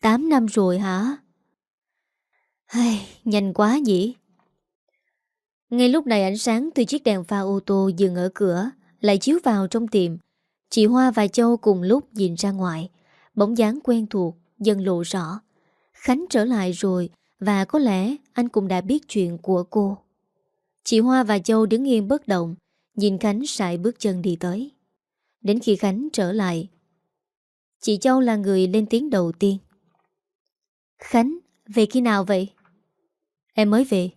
8 năm rồi hả? Hay, nhanh quá nhỉ? Ngay lúc này ánh sáng từ chiếc đèn pha ô tô dừng ở cửa lại chiếu vào trong tiệm. Chị Hoa và Châu cùng lúc nhìn ra ngoài, bóng dáng quen thuộc, dần lộ rõ. Khánh trở lại rồi và có lẽ anh cũng đã biết chuyện của cô. Chị Hoa và Châu đứng yên bất động, nhìn Khánh sải bước chân đi tới. Đến khi Khánh trở lại, chị Châu là người lên tiếng đầu tiên. Khánh, về khi nào vậy? Em mới về.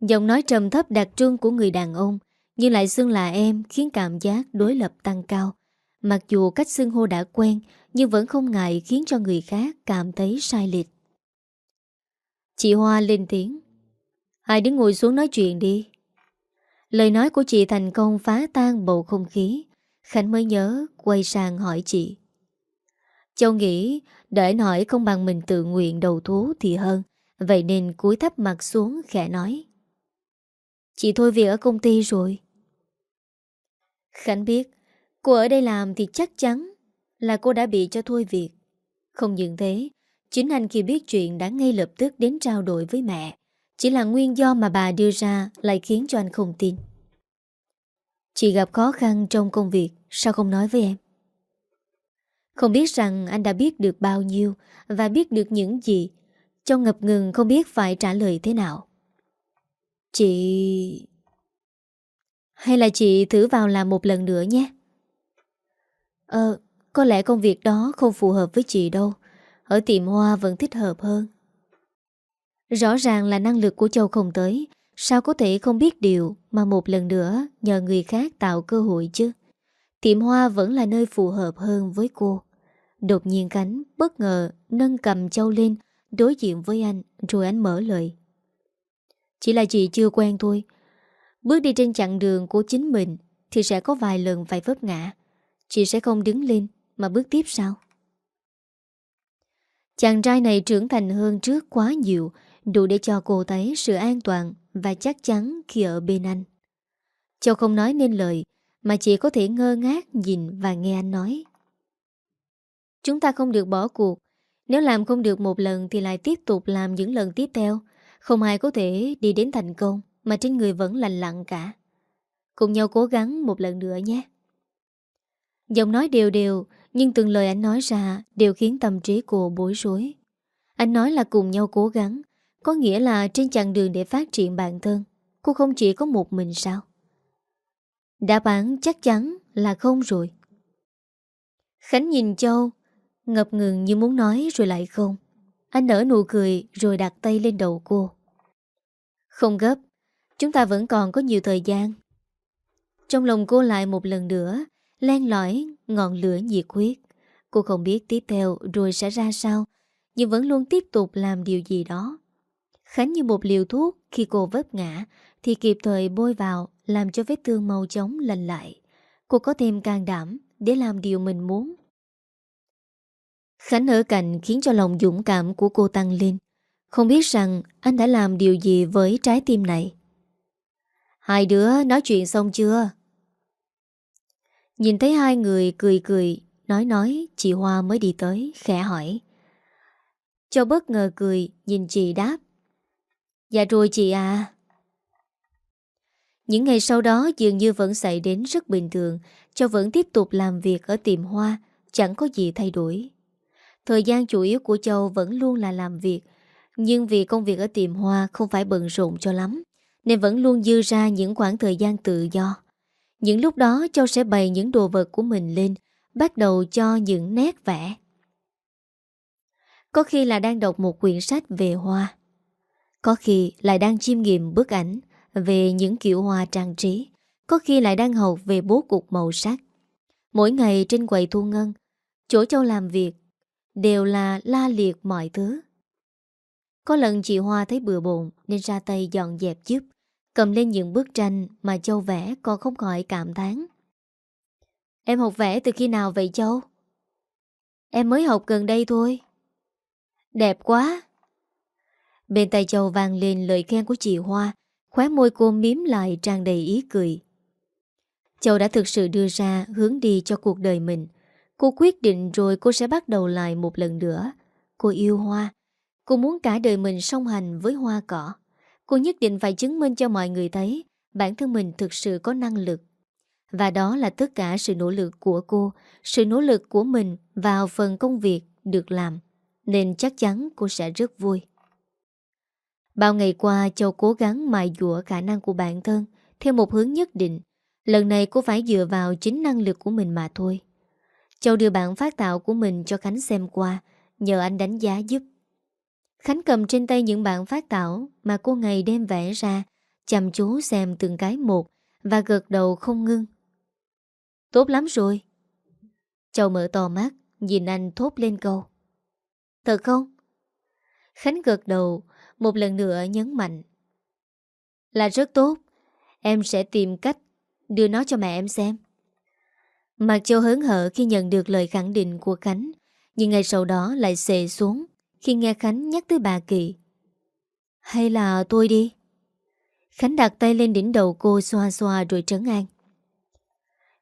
Giọng nói trầm thấp đặc trưng của người đàn ông, nhưng lại xưng là em khiến cảm giác đối lập tăng cao. Mặc dù cách xưng hô đã quen, nhưng vẫn không ngại khiến cho người khác cảm thấy sai lệch. Chị Hoa lên tiếng. Hai đứng ngồi xuống nói chuyện đi. Lời nói của chị thành công phá tan bầu không khí. Khánh mới nhớ, quay sang hỏi chị. Châu nghĩ đợi hỏi không bằng mình tự nguyện đầu thú thì hơn. Vậy nên cúi thấp mặt xuống khẽ nói. Chị thôi việc ở công ty rồi. Khánh biết, cô ở đây làm thì chắc chắn là cô đã bị cho thôi việc. Không những thế, chính anh khi biết chuyện đã ngay lập tức đến trao đổi với mẹ. Chỉ là nguyên do mà bà đưa ra lại khiến cho anh không tin. Chị gặp khó khăn trong công việc, sao không nói với em? Không biết rằng anh đã biết được bao nhiêu và biết được những gì. Trong ngập ngừng không biết phải trả lời thế nào. Chị... Hay là chị thử vào làm một lần nữa nhé? Ờ Có lẽ công việc đó không phù hợp với chị đâu. Ở tiệm hoa vẫn thích hợp hơn. Rõ ràng là năng lực của Châu không tới. Sao có thể không biết điều Mà một lần nữa nhờ người khác tạo cơ hội chứ? Tiệm hoa vẫn là nơi phù hợp hơn với cô. Đột nhiên cánh bất ngờ nâng cầm Châu lên Đối diện với anh, Rồi anh mở lời. Chỉ là chị chưa quen thôi. Bước đi trên chặng đường của chính mình Thì sẽ có vài lần phải vấp ngã. Chị sẽ không đứng lên, Mà bước tiếp sao Chàng trai này trưởng thành hơn trước quá nhiều, Đủ để cho cô thấy sự an toàn Và chắc chắn khi ở bên anh. Châu không nói nên lời, Mà chỉ có thể ngơ ngác nhìn và nghe anh nói. Chúng ta không được bỏ cuộc nếu làm không được một lần Thì lại tiếp tục làm những lần tiếp theo. Không ai có thể đi đến thành công, mà trên người vẫn lành lặng cả. Cùng nhau cố gắng một lần nữa nhé. Giọng nói đều đều, Nhưng từng lời anh nói ra Đều khiến tâm trí cô bối rối. Anh nói là cùng nhau cố gắng, Có nghĩa là trên chặng đường để phát triển bản thân, Cô không chỉ có một mình sao? Đáp án chắc chắn là không rồi. Khánh nhìn Châu Ngập ngừng như muốn nói rồi lại không. Anh nở nụ cười rồi đặt tay lên đầu cô. Không gấp, Chúng ta vẫn còn có nhiều thời gian. Trong lòng cô lại một lần nữa, Len lỏi ngọn lửa nhiệt huyết. Cô không biết tiếp theo rồi sẽ ra sao, Nhưng vẫn luôn tiếp tục làm điều gì đó. Khánh như một liều thuốc Khi cô vấp ngã Thì kịp thời bôi vào Làm cho vết thương mau chóng lành lại. Cô có thêm can đảm Để làm điều mình muốn. Khánh ở cạnh khiến cho lòng dũng cảm của cô tăng lên. Không biết rằng anh đã làm điều gì với trái tim này. Hai đứa nói chuyện xong chưa? Nhìn thấy hai người cười cười, Nói nói, chị Hoa mới đi tới, Khẽ hỏi. Châu bất ngờ cười, Nhìn chị đáp. Dạ rồi chị à. Những ngày sau đó dường như vẫn xảy đến rất bình thường Châu vẫn tiếp tục làm việc ở tiệm hoa, Chẳng có gì thay đổi. Thời gian chủ yếu của Châu vẫn luôn là làm việc. Nhưng vì công việc ở tiệm hoa không phải bận rộn cho lắm, Nên vẫn luôn dư ra những khoảng thời gian tự do. Những lúc đó, Châu sẽ bày những đồ vật của mình lên, Bắt đầu cho những nét vẽ. Có khi là đang đọc một quyển sách về hoa. Có khi lại đang chiêm nghiệm bức ảnh Về những kiểu hoa trang trí. Có khi lại đang học về bố cục màu sắc. Mỗi ngày trên quầy thu ngân, Chỗ Châu làm việc Đều là la liệt mọi thứ. Có lần chị Hoa thấy bừa bộn Nên ra tay dọn dẹp giúp, Cầm lên những bức tranh Mà Châu vẽ còn không khỏi cảm thán. Em học vẽ từ khi nào vậy, Châu? Em mới học gần đây thôi. Đẹp quá. Bên tay Châu vang lên lời khen của chị Hoa, Khóe môi cô miếm lại tràn đầy ý cười. Châu đã thực sự đưa ra hướng đi cho cuộc đời mình Cô quyết định rồi cô sẽ bắt đầu lại một lần nữa. Cô yêu hoa. Cô muốn cả đời mình song hành với hoa cỏ. Cô nhất định phải chứng minh cho mọi người thấy bản thân mình thực sự có năng lực. Và đó là tất cả sự nỗ lực của cô, sự nỗ lực của mình vào phần công việc được làm. Nên chắc chắn cô sẽ rất vui. Bao ngày qua Châu cố gắng mài dũa khả năng của bản thân theo một hướng nhất định. Lần này cô phải dựa vào chính năng lực của mình mà thôi. Châu đưa bản phát tạo của mình cho Khánh xem qua, Nhờ anh đánh giá giúp. Khánh cầm trên tay những bản phát tạo Mà cô ngày đêm vẽ ra, Chăm chú xem từng cái một Và gật đầu không ngưng. Tốt lắm rồi. Châu mở to mắt, Nhìn anh thốt lên câu. Thật không? Khánh gật đầu, Một lần nữa nhấn mạnh. Là rất tốt, Em sẽ tìm cách Đưa nó cho mẹ em xem. Mạc Châu hớn hở khi nhận được lời khẳng định của Khánh, Nhưng ngày sau đó lại xệ xuống Khi nghe Khánh nhắc tới bà Kỳ Hay là tôi đi? Khánh đặt tay lên đỉnh đầu cô xoa xoa rồi trấn an.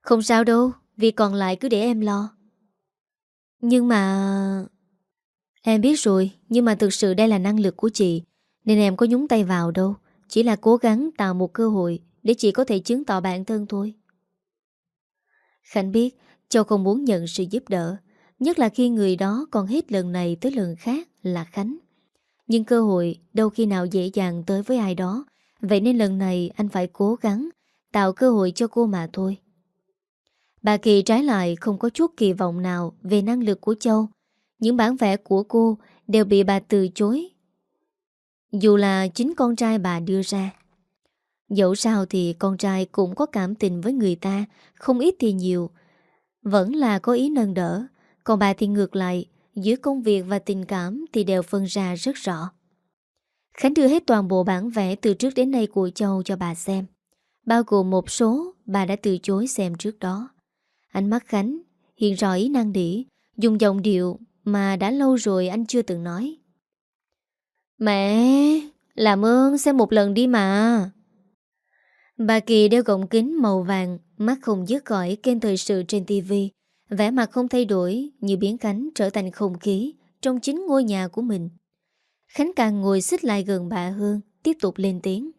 Không sao đâu, Vì còn lại cứ để em lo. Nhưng mà... Em biết rồi, Nhưng mà thực sự đây là năng lực của chị, Nên em có nhúng tay vào đâu, Chỉ là cố gắng tạo một cơ hội Để chị có thể chứng tỏ bản thân thôi. Khánh biết, Châu không muốn nhận sự giúp đỡ, Nhất là khi người đó còn hết lần này tới lần khác là Khánh. Nhưng cơ hội đâu khi nào dễ dàng tới với ai đó, Vậy nên lần này anh phải cố gắng, Tạo cơ hội cho cô mà thôi. Bà Kỳ trái lại không có chút kỳ vọng nào Về năng lực của Châu. Những bản vẽ của cô đều bị bà từ chối. Dù là chính con trai bà đưa ra Dẫu sao thì con trai cũng có cảm tình với người ta, không ít thì nhiều. Vẫn là có ý nâng đỡ, còn bà thì ngược lại, giữa công việc và tình cảm thì đều phân ra rất rõ. Khánh đưa hết toàn bộ bản vẽ từ trước đến nay của Châu cho bà xem. Bao gồm một số bà đã từ chối xem trước đó. Ánh mắt Khánh hiện rõ ý năng đỉ, dùng giọng điệu mà đã lâu rồi anh chưa từng nói. Mẹ, làm ơn xem một lần đi mà. Bà Kỳ đeo gọng kính màu vàng, mắt không dứt khỏi kênh thời sự trên tivi, vẻ mặt không thay đổi như biến cánh trở thành không khí trong chính ngôi nhà của mình. Khánh càng ngồi xích lại gần bà hơn, tiếp tục lên tiếng.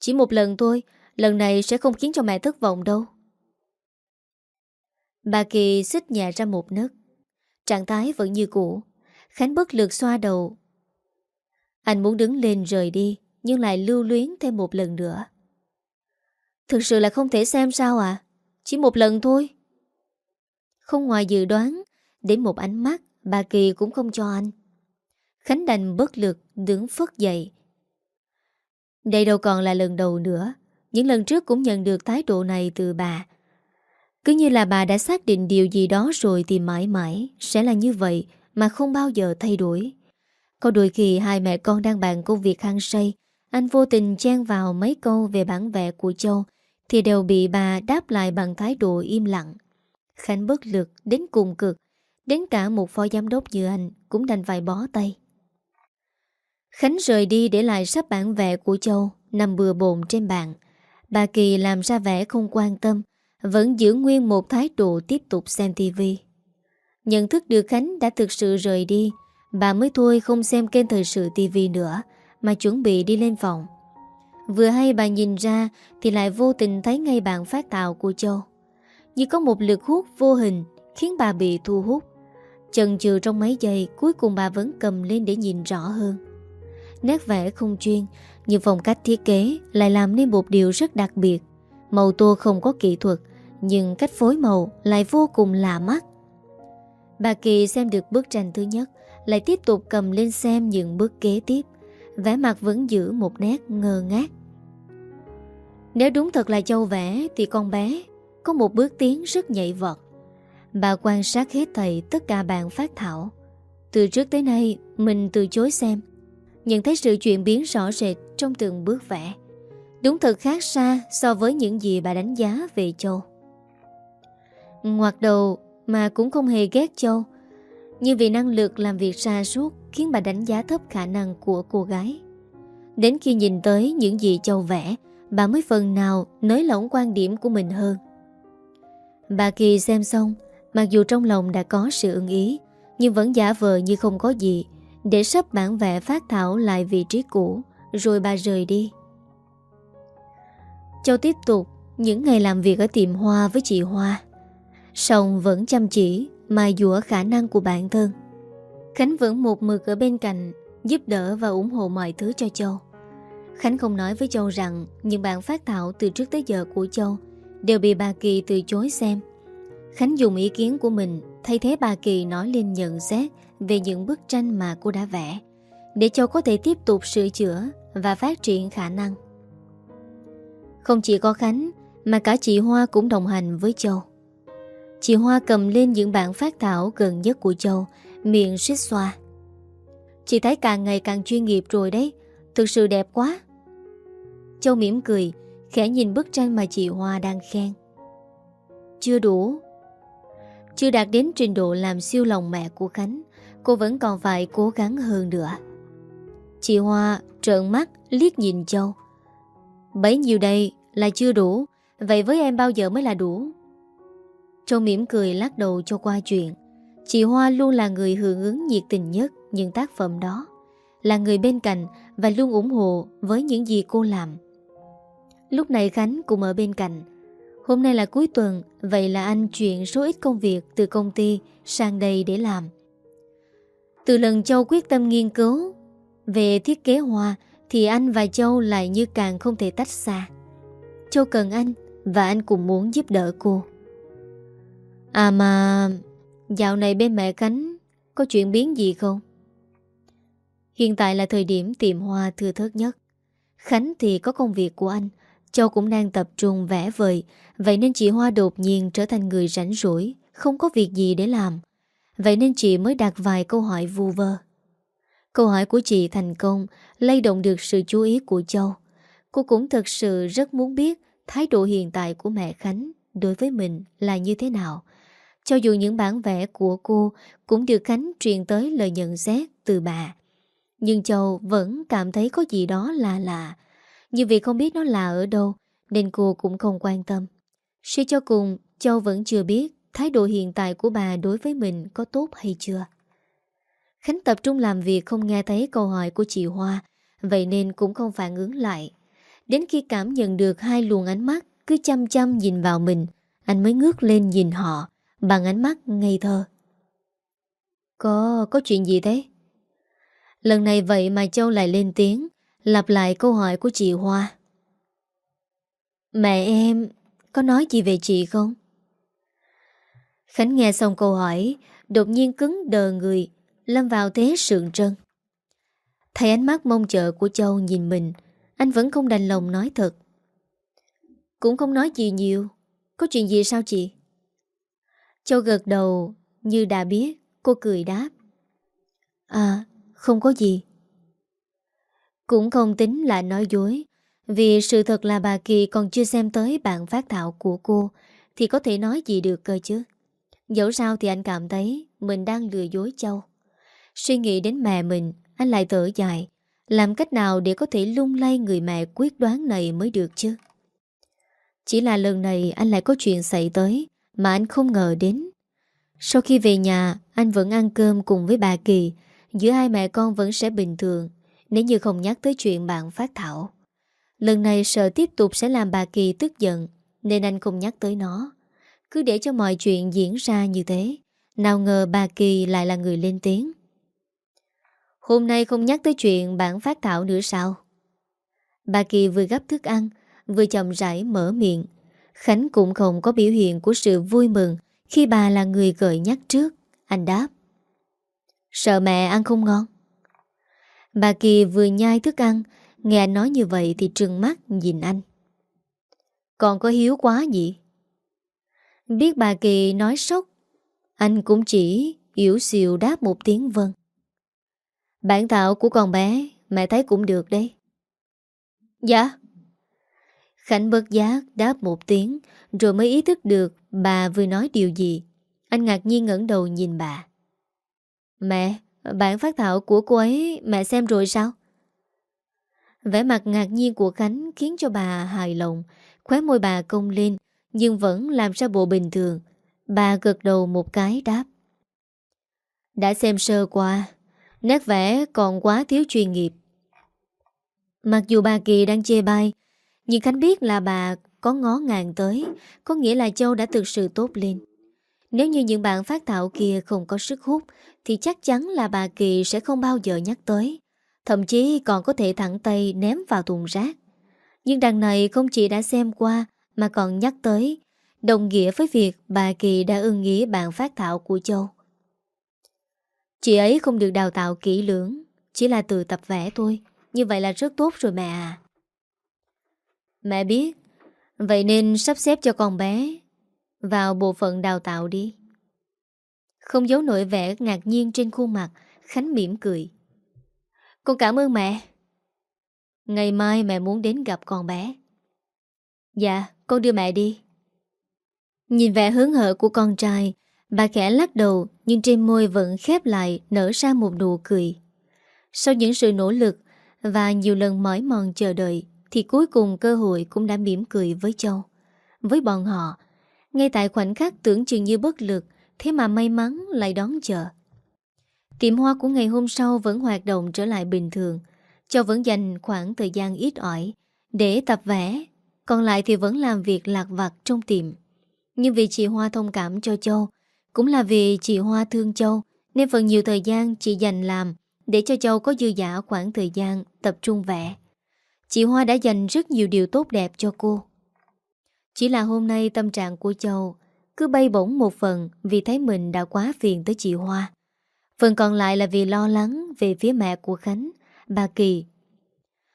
Chỉ một lần thôi, Lần này sẽ không khiến cho mẹ thất vọng đâu. Bà Kỳ xích nhẹ ra một nấc. Trạng thái vẫn như cũ. Khánh bất lực xoa đầu. Anh muốn đứng lên rời đi. Nhưng lại lưu luyến thêm một lần nữa. Thực sự là không thể xem sao à? Chỉ một lần thôi. Không ngoài dự đoán, Đến một ánh mắt, Bà Kỳ cũng không cho anh. Khánh đành bất lực đứng phất dậy. Đây đâu còn là lần đầu nữa. Những lần trước cũng nhận được thái độ này từ bà. Cứ như là bà đã xác định điều gì đó rồi Thì mãi mãi sẽ là như vậy Mà không bao giờ thay đổi. Có đôi khi hai mẹ con đang bàn công việc hăng say anh vô tình chen vào mấy câu về bản vẽ của Châu, Thì đều bị bà đáp lại bằng thái độ im lặng. Khánh bất lực, đến cùng cực. Đến cả một phó giám đốc như anh Cũng đành phải bó tay. Khánh rời đi để lại sắp bản vẽ của Châu Nằm bừa bộn trên bàn. Bà Kỳ làm ra vẻ không quan tâm, Vẫn giữ nguyên một thái độ tiếp tục xem tivi Nhận thức được Khánh đã thực sự rời đi, Bà mới thôi không xem kênh thời sự tivi nữa. Mà chuẩn bị đi lên phòng. Vừa hay bà nhìn ra Thì lại vô tình thấy ngay bạn phát tạo của Châu. Như có một lực hút vô hình Khiến bà bị thu hút. Chần chừ trong mấy giây, Cuối cùng bà vẫn cầm lên để nhìn rõ hơn. Nét vẽ không chuyên, Nhưng phong cách thiết kế lại làm nên một điều rất đặc biệt. Màu tô không có kỹ thuật, Nhưng cách phối màu lại vô cùng lạ mắt. Bà Kỳ xem được bức tranh thứ nhất, Lại tiếp tục cầm lên xem những bước kế tiếp vẻ mặt vẫn giữ một nét ngơ ngác. Nếu đúng thật là châu vẽ, Thì con bé Có một bước tiến rất nhạy vật Bà quan sát hết thầy, tất cả bạn phát thảo. Từ trước tới nay, Mình từ chối xem. Nhận thấy sự chuyển biến rõ rệt Trong từng bước vẽ. Đúng thật khác xa so với những gì bà đánh giá về Châu. Ngoạt đầu mà cũng không hề ghét Châu. Nhưng vì năng lực làm việc xa suốt Khiến bà đánh giá thấp khả năng của cô gái. Đến khi nhìn tới những gì Châu vẽ, Bà mới phần nào nới lỏng quan điểm của mình hơn. Bà Kỳ xem xong, Mặc dù trong lòng đã có sự ưng ý, Nhưng vẫn giả vờ như không có gì, Để sắp bản vẽ phát thảo lại vị trí cũ, Rồi bà rời đi. Châu tiếp tục, Những ngày làm việc ở tiệm hoa với chị Hoa. Song vẫn chăm chỉ, Mai dũa khả năng của bản thân. Khánh vẫn một mực ở bên cạnh Giúp đỡ và ủng hộ mọi thứ cho Châu Khánh không nói với Châu rằng Những bản phát thảo từ trước tới giờ của Châu Đều bị bà Kỳ từ chối xem Khánh dùng ý kiến của mình thay thế bà Kỳ nói lên nhận xét về những bức tranh mà cô đã vẽ để Châu có thể tiếp tục sửa chữa và phát triển khả năng. Không chỉ có Khánh mà cả chị Hoa cũng đồng hành với Châu. Chị Hoa cầm lên những bản phát thảo gần nhất của Châu, miệng suýt xoa. Chị thấy càng ngày càng chuyên nghiệp rồi đấy, thực sự đẹp quá. Châu mỉm cười, khẽ nhìn bức tranh mà chị Hoa đang khen. Chưa đủ, chưa đạt đến trình độ làm siêu lòng mẹ của Khánh Cô vẫn còn phải cố gắng hơn nữa Chị Hoa trợn mắt liếc nhìn Châu Bấy nhiêu đây là chưa đủ Vậy với em bao giờ mới là đủ Châu mỉm cười lắc đầu cho qua chuyện Chị Hoa luôn là người hưởng ứng nhiệt tình nhất những tác phẩm đó Là người bên cạnh và luôn ủng hộ với những gì cô làm Lúc này Khánh cũng ở bên cạnh Hôm nay là cuối tuần, vậy là anh chuyển số ít công việc từ công ty sang đây để làm. Từ lần Châu quyết tâm nghiên cứu về thiết kế hoa thì anh và Châu lại như càng không thể tách xa. Châu cần anh và anh cũng muốn giúp đỡ cô. À mà dạo này bên mẹ Khánh có chuyện biến gì không? Hiện tại là thời điểm tìm hoa thưa thớt nhất. Khánh thì có công việc của anh, Châu cũng đang tập trung vẽ vời. Vậy nên chị Hoa đột nhiên trở thành người rảnh rỗi Không có việc gì để làm. Vậy nên chị mới đặt vài câu hỏi vu vơ. Câu hỏi của chị thành công Lay động được sự chú ý của Châu. Cô cũng thật sự rất muốn biết Thái độ hiện tại của mẹ Khánh Đối với mình là như thế nào. Cho dù những bản vẽ của cô Cũng được Khánh truyền tới lời nhận xét từ bà Nhưng Châu vẫn cảm thấy có gì đó lạ lạ Nhưng vì không biết nó là ở đâu Nên cô cũng không quan tâm Suy cho cùng, Châu vẫn chưa biết thái độ hiện tại của bà đối với mình có tốt hay chưa. Khánh tập trung làm việc không nghe thấy câu hỏi của chị Hoa, vậy nên cũng không phản ứng lại. Đến khi cảm nhận được hai luồng ánh mắt cứ chăm chăm nhìn vào mình, anh mới ngước lên nhìn họ bằng ánh mắt ngây thơ. Có, có chuyện gì thế? Lần này vậy mà Châu lại lên tiếng, lặp lại câu hỏi của chị Hoa. Mẹ em có nói gì về chị không? Khánh nghe xong câu hỏi, đột nhiên cứng đờ người, lâm vào thế sượng trân. Thấy ánh mắt mong chờ của Châu nhìn mình, anh vẫn không đành lòng nói thật. Cũng không nói gì nhiều, có chuyện gì sao chị? Châu gật đầu như đã biết, cô cười đáp. À, không có gì. Cũng không tính là nói dối, vì sự thật là bà Kỳ còn chưa xem tới bản phát thảo của cô, thì có thể nói gì được cơ chứ. Dẫu sao thì anh cảm thấy mình đang lừa dối Châu. Suy nghĩ đến mẹ mình, anh lại thở dài. Làm cách nào để có thể lung lay người mẹ quyết đoán này mới được chứ? Chỉ là lần này anh lại có chuyện xảy tới mà anh không ngờ đến. Sau khi về nhà, anh vẫn ăn cơm cùng với bà Kỳ. Giữa hai mẹ con vẫn sẽ bình thường nếu như không nhắc tới chuyện bạn phát thảo. Lần này sợ tiếp tục sẽ làm bà Kỳ tức giận nên anh không nhắc tới nó. Cứ để cho mọi chuyện diễn ra như thế Nào ngờ bà Kỳ lại là người lên tiếng Hôm nay không nhắc tới chuyện bạn phát thảo nữa sao Bà Kỳ vừa gấp thức ăn Vừa chậm rãi mở miệng Khánh cũng không có biểu hiện của sự vui mừng Khi bà là người gợi nhắc trước. Anh đáp. Sợ mẹ ăn không ngon. Bà Kỳ vừa nhai thức ăn, Nghe anh nói như vậy thì trừng mắt nhìn anh. Còn có hiếu quá gì Biết bà Kỳ nói sốc, Anh cũng chỉ yếu xìu đáp một tiếng vâng. Bản thảo của con bé, Mẹ thấy cũng được đấy. Dạ. Khánh bất giác đáp một tiếng Rồi mới ý thức được bà vừa nói điều gì Anh ngạc nhiên ngẩng đầu nhìn bà Mẹ Bản phát thảo của cô ấy Mẹ xem rồi sao Vẻ mặt ngạc nhiên của Khánh Khiến cho bà hài lòng Khóe môi bà công lên nhưng vẫn làm ra bộ bình thường. Bà gật đầu một cái đáp. Đã xem sơ qua, nét vẽ còn quá thiếu chuyên nghiệp. Mặc dù bà Kỳ đang chê bai, nhưng Khánh biết là bà có ngó ngàng tới, có nghĩa là Châu đã thực sự tốt lên. Nếu như những bạn phát thảo kia không có sức hút, thì chắc chắn là bà Kỳ sẽ không bao giờ nhắc tới. Thậm chí còn có thể thẳng tay ném vào thùng rác. Nhưng đằng này không chỉ đã xem qua, mà còn nhắc tới, đồng nghĩa với việc bà Kỳ đã ưng ý bạn phát thảo của Châu. Chị ấy không được đào tạo kỹ lưỡng, chỉ là từ tập vẽ thôi, như vậy là rất tốt rồi mẹ à. Mẹ biết, vậy nên sắp xếp cho con bé vào bộ phận đào tạo đi. Không giấu nổi vẻ ngạc nhiên trên khuôn mặt, Khánh mỉm cười. Con cảm ơn mẹ. Ngày mai mẹ muốn đến gặp con bé. Dạ, con đưa mẹ đi Nhìn vẻ hứng hở của con trai Bà khẽ lắc đầu Nhưng trên môi vẫn khép lại Nở ra một nụ cười Sau những sự nỗ lực Và nhiều lần mỏi mòn chờ đợi thì cuối cùng cơ hội cũng đã mỉm cười với Châu. Với bọn họ, Ngay tại khoảnh khắc tưởng chừng như bất lực, Thế mà may mắn lại đón chờ. Tiệm hoa của ngày hôm sau Vẫn hoạt động trở lại bình thường, Châu vẫn dành khoảng thời gian ít ỏi Để tập vẽ, còn lại thì vẫn làm việc lạc vặt trong tiệm. Nhưng vì chị Hoa thông cảm cho Châu, Cũng là vì chị Hoa thương Châu, Nên phần nhiều thời gian chị dành làm Để cho Châu có dư giả khoảng thời gian Tập trung vẽ. Chị Hoa đã dành rất nhiều điều tốt đẹp cho cô Chỉ là hôm nay tâm trạng của Châu Cứ bay bổng một phần Vì thấy mình đã quá phiền tới chị Hoa Phần còn lại là vì lo lắng Về phía mẹ của Khánh, Bà Kỳ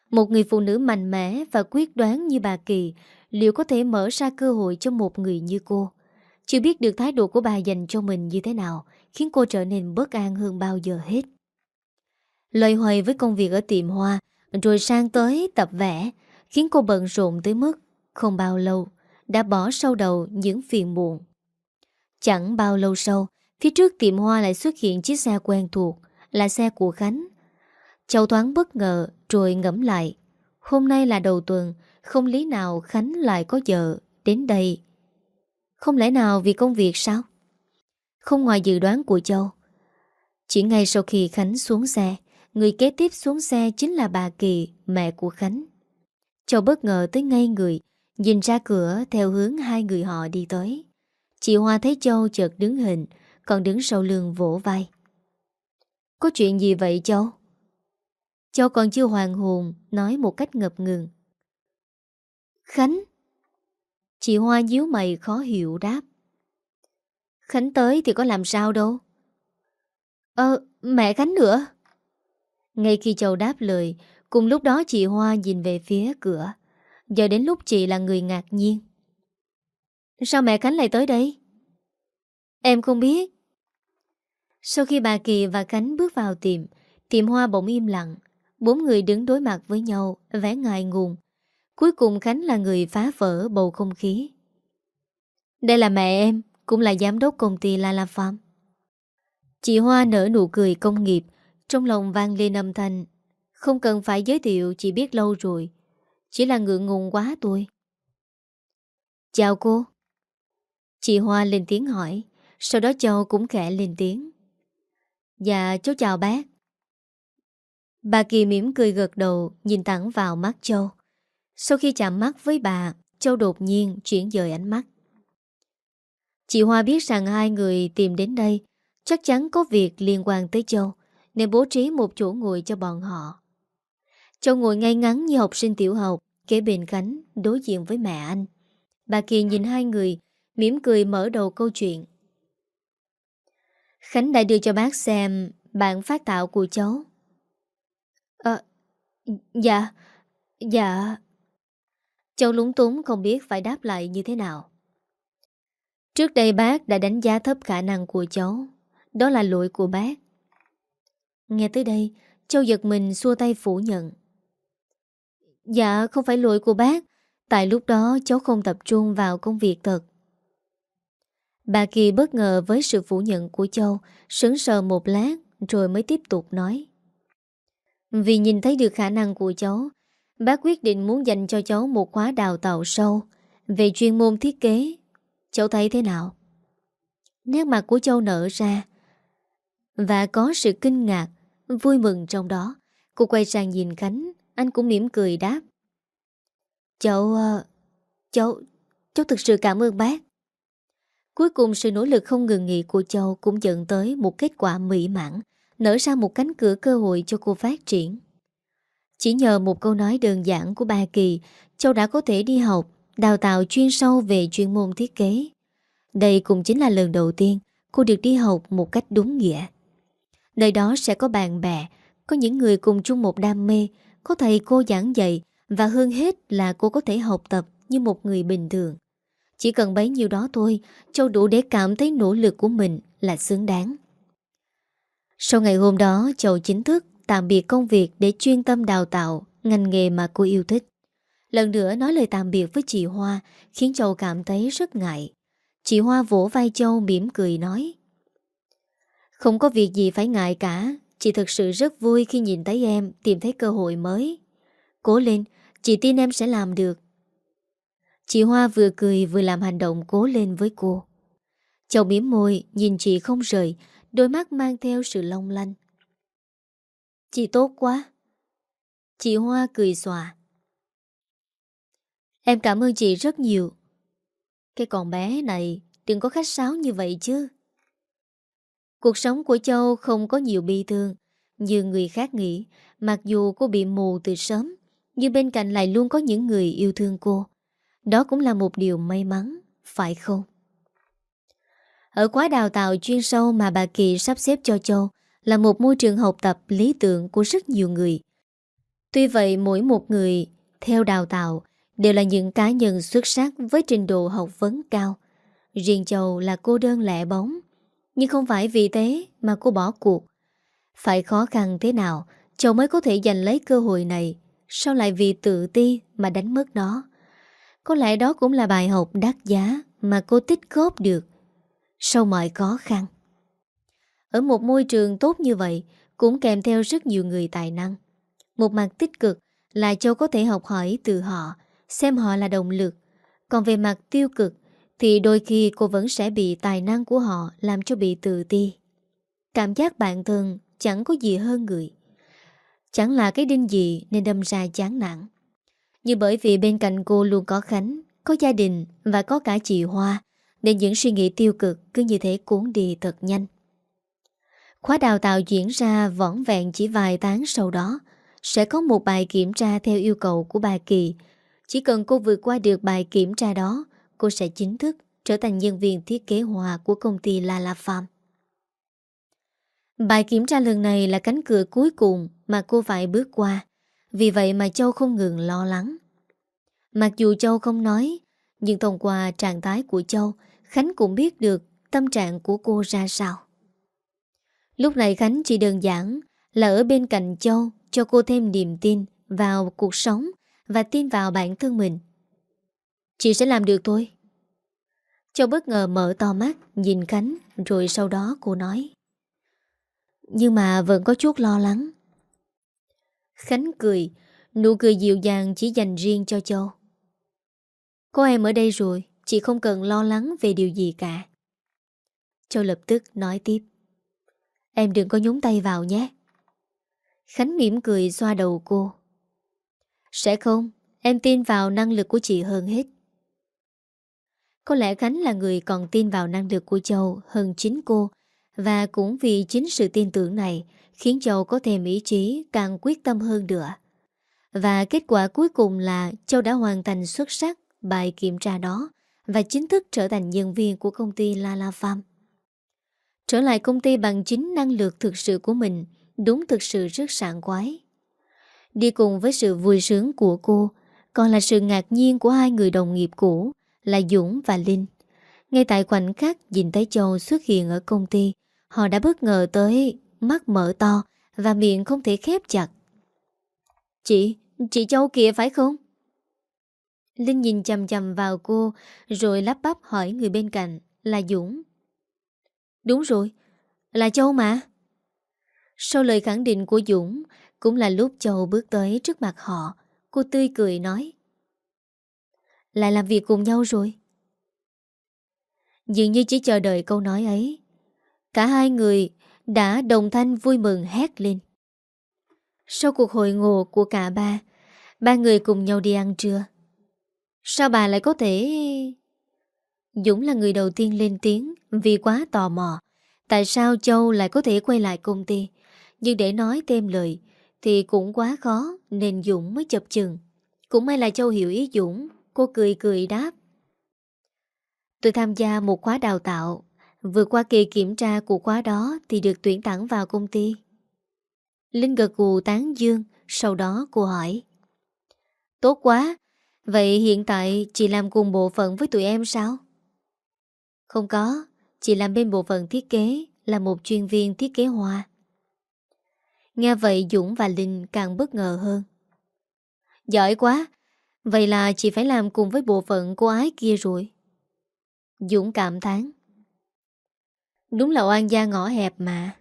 một người phụ nữ mạnh mẽ và quyết đoán như bà Kỳ, liệu có thể mở ra cơ hội cho một người như cô? Chưa biết được thái độ của bà dành cho mình như thế nào, khiến cô trở nên bất an hơn bao giờ hết. Lời hoài với công việc ở tiệm hoa rồi sang tới tập vẽ khiến cô bận rộn tới mức không bao lâu đã bỏ sau đầu những phiền muộn. Chẳng bao lâu sau, phía trước tiệm hoa lại xuất hiện chiếc xe quen thuộc là xe của Khánh. Châu thoáng bất ngờ rồi ngẫm lại. Hôm nay là đầu tuần, không lý nào Khánh lại có giờ đến đây. Không lẽ nào vì công việc sao? Không ngoài dự đoán của Châu. Chỉ ngay sau khi Khánh xuống xe, người kế tiếp xuống xe chính là bà Kỳ, mẹ của Khánh. Châu bất ngờ tới ngay người Nhìn ra cửa theo hướng hai người họ đi tới. Chị Hoa thấy Châu chợt đứng hình Còn đứng sau lưng vỗ vai. Có chuyện gì vậy Châu? Châu còn chưa hoàn hồn Nói một cách ngập ngừng. Khánh. Chị Hoa díu mày khó hiểu đáp. Khánh tới thì có làm sao đâu? Ờ mẹ Khánh nữa. Ngay khi Châu đáp lời, Cùng lúc đó chị Hoa nhìn về phía cửa. Giờ đến lúc chị là người ngạc nhiên. Sao mẹ Khánh lại tới đây? Em không biết. Sau khi bà Kỳ và Khánh bước vào tiệm Tiệm hoa bỗng im lặng. Bốn người đứng đối mặt với nhau, vẻ ngại ngùng. Cuối cùng Khánh là người phá vỡ bầu không khí. Đây là mẹ em, Cũng là giám đốc công ty La La Farm. Chị Hoa nở nụ cười công nghiệp trong lòng vang lên âm thanh. Không cần phải giới thiệu Chị biết lâu rồi. Chỉ là ngượng ngùng quá tôi Chào cô. Chị Hoa lên tiếng hỏi. Sau đó Châu cũng khẽ lên tiếng. Dạ cháu chào bác. Bà Kỳ mỉm cười gật đầu, Nhìn thẳng vào mắt Châu. Sau khi chạm mắt với bà, Châu đột nhiên chuyển dời ánh mắt. Chị Hoa biết rằng hai người tìm đến đây, Chắc chắn có việc liên quan tới Châu. Nên bố trí một chỗ ngồi cho bọn họ. Châu ngồi ngay ngắn như học sinh tiểu học, Kế bên Khánh Đối diện với mẹ anh. Bà Kỳ nhìn hai người, mỉm cười mở đầu câu chuyện. Khánh đã đưa cho bác xem Bản phát tạo của cháu. Ờ Dạ Dạ. Châu lúng túng không biết phải đáp lại như thế nào. Trước đây bác đã đánh giá thấp khả năng của cháu. Đó là lỗi của bác. Nghe tới đây, Châu giật mình xua tay phủ nhận. Dạ không phải lỗi của bác. Tại lúc đó, cháu không tập trung vào công việc thật. Bà Kỳ bất ngờ với sự phủ nhận của Châu, sững sờ một lát, Rồi mới tiếp tục nói. Vì nhìn thấy được khả năng của cháu, Bác quyết định muốn dành cho cháu một khóa đào tạo sâu. Về chuyên môn thiết kế, Cháu thấy thế nào? Nét mặt của Châu nở ra. Và có sự kinh ngạc Vui mừng trong đó Cô quay sang nhìn Khánh Anh cũng mỉm cười đáp Cháu... Ờ, cháu... Cháu thực sự cảm ơn bác Cuối cùng sự nỗ lực không ngừng nghỉ của Châu cũng dẫn tới một kết quả mỹ mãn, nở ra một cánh cửa cơ hội cho cô phát triển. Chỉ nhờ một câu nói đơn giản của bà Kỳ, Châu đã có thể đi học, đào tạo chuyên sâu về chuyên môn thiết kế. Đây cũng chính là lần đầu tiên cô được đi học một cách đúng nghĩa. Nơi đó sẽ có bạn bè, có những người cùng chung một đam mê, có thầy cô giảng dạy và hơn hết là cô có thể học tập như một người bình thường. Chỉ cần bấy nhiêu đó thôi Châu đủ để cảm thấy nỗ lực của mình là xứng đáng Sau ngày hôm đó Châu chính thức tạm biệt công việc để chuyên tâm đào tạo ngành nghề mà cô yêu thích. Lần nữa nói lời tạm biệt với chị Hoa khiến Châu cảm thấy rất ngại. Chị Hoa vỗ vai Châu mỉm cười nói không có việc gì phải ngại cả Chị thật sự rất vui khi nhìn thấy em tìm thấy cơ hội mới. Cố lên, chị tin em sẽ làm được. Chị Hoa vừa cười vừa làm hành động cố lên với cô. Chồng miếm môi, nhìn chị không rời, đôi mắt mang theo sự long lanh. Chị tốt quá. Chị Hoa cười xòa. Em cảm ơn chị rất nhiều. Cái con bé này đừng có khách sáo như vậy chứ. Cuộc sống của Châu không có nhiều bi thương, như người khác nghĩ, mặc dù cô bị mù từ sớm, nhưng bên cạnh lại luôn có những người yêu thương cô. Đó cũng là một điều may mắn, phải không? Ở khóa đào tạo chuyên sâu mà bà Kỳ sắp xếp cho Châu là một môi trường học tập lý tưởng của rất nhiều người. Tuy vậy mỗi một người theo đào tạo đều là những cá nhân xuất sắc với trình độ học vấn cao. Riêng Châu là cô đơn lẻ bóng, nhưng không phải vì thế mà cô bỏ cuộc. Phải khó khăn thế nào cháu mới có thể giành lấy cơ hội này Sao lại vì tự ti mà đánh mất nó có lẽ đó cũng là bài học đắt giá mà cô tích góp được sau mọi khó khăn. Ở một môi trường tốt như vậy cũng kèm theo rất nhiều người tài năng. Một mặt tích cực là Châu có thể học hỏi từ họ, xem họ là động lực. Còn về mặt tiêu cực thì đôi khi cô vẫn sẽ bị tài năng của họ làm cho bị tự ti. Cảm giác bản thân chẳng có gì hơn người. Chẳng là cái đinh gì nên đâm ra chán nản. Nhưng bởi vì bên cạnh cô luôn có Khánh, có gia đình và có cả chị Hoa, nên những suy nghĩ tiêu cực cứ như thế cuốn đi thật nhanh. Khóa đào tạo diễn ra võn vẹn chỉ vài tháng sau đó, sẽ có một bài kiểm tra theo yêu cầu của bà Kỳ. Chỉ cần cô vượt qua được bài kiểm tra đó, cô sẽ chính thức trở thành nhân viên thiết kế hòa của công ty Lala Farm. Bài kiểm tra lần này là cánh cửa cuối cùng mà cô phải bước qua. Vì vậy mà Châu không ngừng lo lắng. Mặc dù Châu không nói, nhưng thông qua trạng thái của Châu, Khánh cũng biết được tâm trạng của cô ra sao. Lúc này Khánh chỉ đơn giản là ở bên cạnh Châu cho cô thêm niềm tin vào cuộc sống và tin vào bản thân mình. Chị sẽ làm được thôi. Châu bất ngờ mở to mắt nhìn Khánh rồi sau đó cô nói. Nhưng mà vẫn có chút lo lắng. Khánh cười, nụ cười dịu dàng chỉ dành riêng cho Châu. Có em ở đây rồi, chị không cần lo lắng về điều gì cả. Châu lập tức nói tiếp. Em đừng có nhúng tay vào nhé. Khánh mỉm cười xoa đầu cô. Sẽ không, em tin vào năng lực của chị hơn hết. Có lẽ Khánh là người còn tin vào năng lực của Châu hơn chính cô và cũng vì chính sự tin tưởng này, khiến Châu có thêm ý chí, càng quyết tâm hơn nữa. Và kết quả cuối cùng là Châu đã hoàn thành xuất sắc bài kiểm tra đó và chính thức trở thành nhân viên của công ty Lala Farm. Trở lại công ty bằng chính năng lực thực sự của mình, đúng thực sự rất sảng quái. Đi cùng với sự vui sướng của cô, còn là sự ngạc nhiên của hai người đồng nghiệp cũ là Dũng và Linh. Ngay tại khoảnh khắc nhìn thấy Châu xuất hiện ở công ty, họ đã bất ngờ tới mắt mở to và miệng không thể khép chặt. Chị, chị Châu kìa phải không? Linh nhìn chầm chầm vào cô rồi lắp bắp hỏi người bên cạnh là Dũng. Đúng rồi, là Châu mà. Sau lời khẳng định của Dũng, cũng là lúc Châu bước tới trước mặt họ, cô tươi cười nói. Lại làm việc cùng nhau rồi. Dường như chỉ chờ đợi câu nói ấy. Cả hai người đã đồng thanh vui mừng hét lên. Sau cuộc hội ngộ của cả ba, ba người cùng nhau đi ăn trưa. Sao bà lại có thể... Dũng là người đầu tiên lên tiếng vì quá tò mò. Tại sao Châu lại có thể quay lại công ty? Nhưng để nói thêm lời thì cũng quá khó nên Dũng mới chập chừng. Cũng may là Châu hiểu ý Dũng, cô cười cười đáp. Tôi tham gia một khóa đào tạo, vừa qua kỳ kiểm tra của khóa đó thì được tuyển thẳng vào công ty. Linh gật gù tán dương, sau đó cô hỏi. Tốt quá, vậy hiện tại chị làm cùng bộ phận với tụi em sao? Không có, chị làm bên bộ phận thiết kế, là một chuyên viên thiết kế hoa. Nghe vậy Dũng và Linh càng bất ngờ hơn. Giỏi quá, vậy là chị phải làm cùng với bộ phận cô ái kia rồi. Dũng cảm thán Đúng là oan gia ngõ hẹp mà.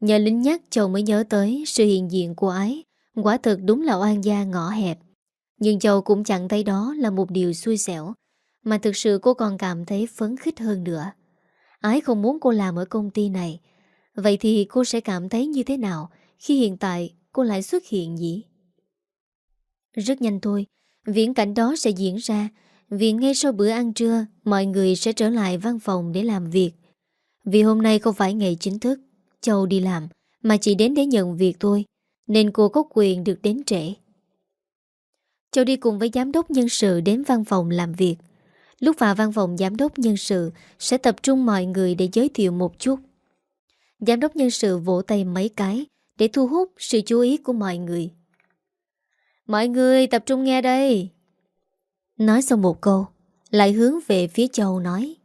Nhờ lính nhắc chồng mới nhớ tới sự hiện diện của ái. Quả thực đúng là oan gia ngõ hẹp. Nhưng Châu cũng chẳng thấy đó là một điều xui xẻo, Mà thực sự cô còn cảm thấy phấn khích hơn nữa Ái không muốn cô làm ở công ty này Vậy thì cô sẽ cảm thấy như thế nào Khi hiện tại cô lại xuất hiện gì? Rất nhanh thôi, Viễn cảnh đó sẽ diễn ra, Vì ngay sau bữa ăn trưa, Mọi người sẽ trở lại văn phòng để làm việc Vì hôm nay không phải ngày chính thức, Châu đi làm, Mà chỉ đến để nhận việc thôi, Nên cô có quyền được đến trễ Châu đi cùng với giám đốc nhân sự đến văn phòng làm việc. Lúc vào văn phòng, giám đốc nhân sự sẽ tập trung mọi người để giới thiệu một chút. Giám đốc nhân sự vỗ tay mấy cái để thu hút sự chú ý của mọi người. Mọi người tập trung nghe đây. Nói xong một câu, lại hướng về phía Châu nói.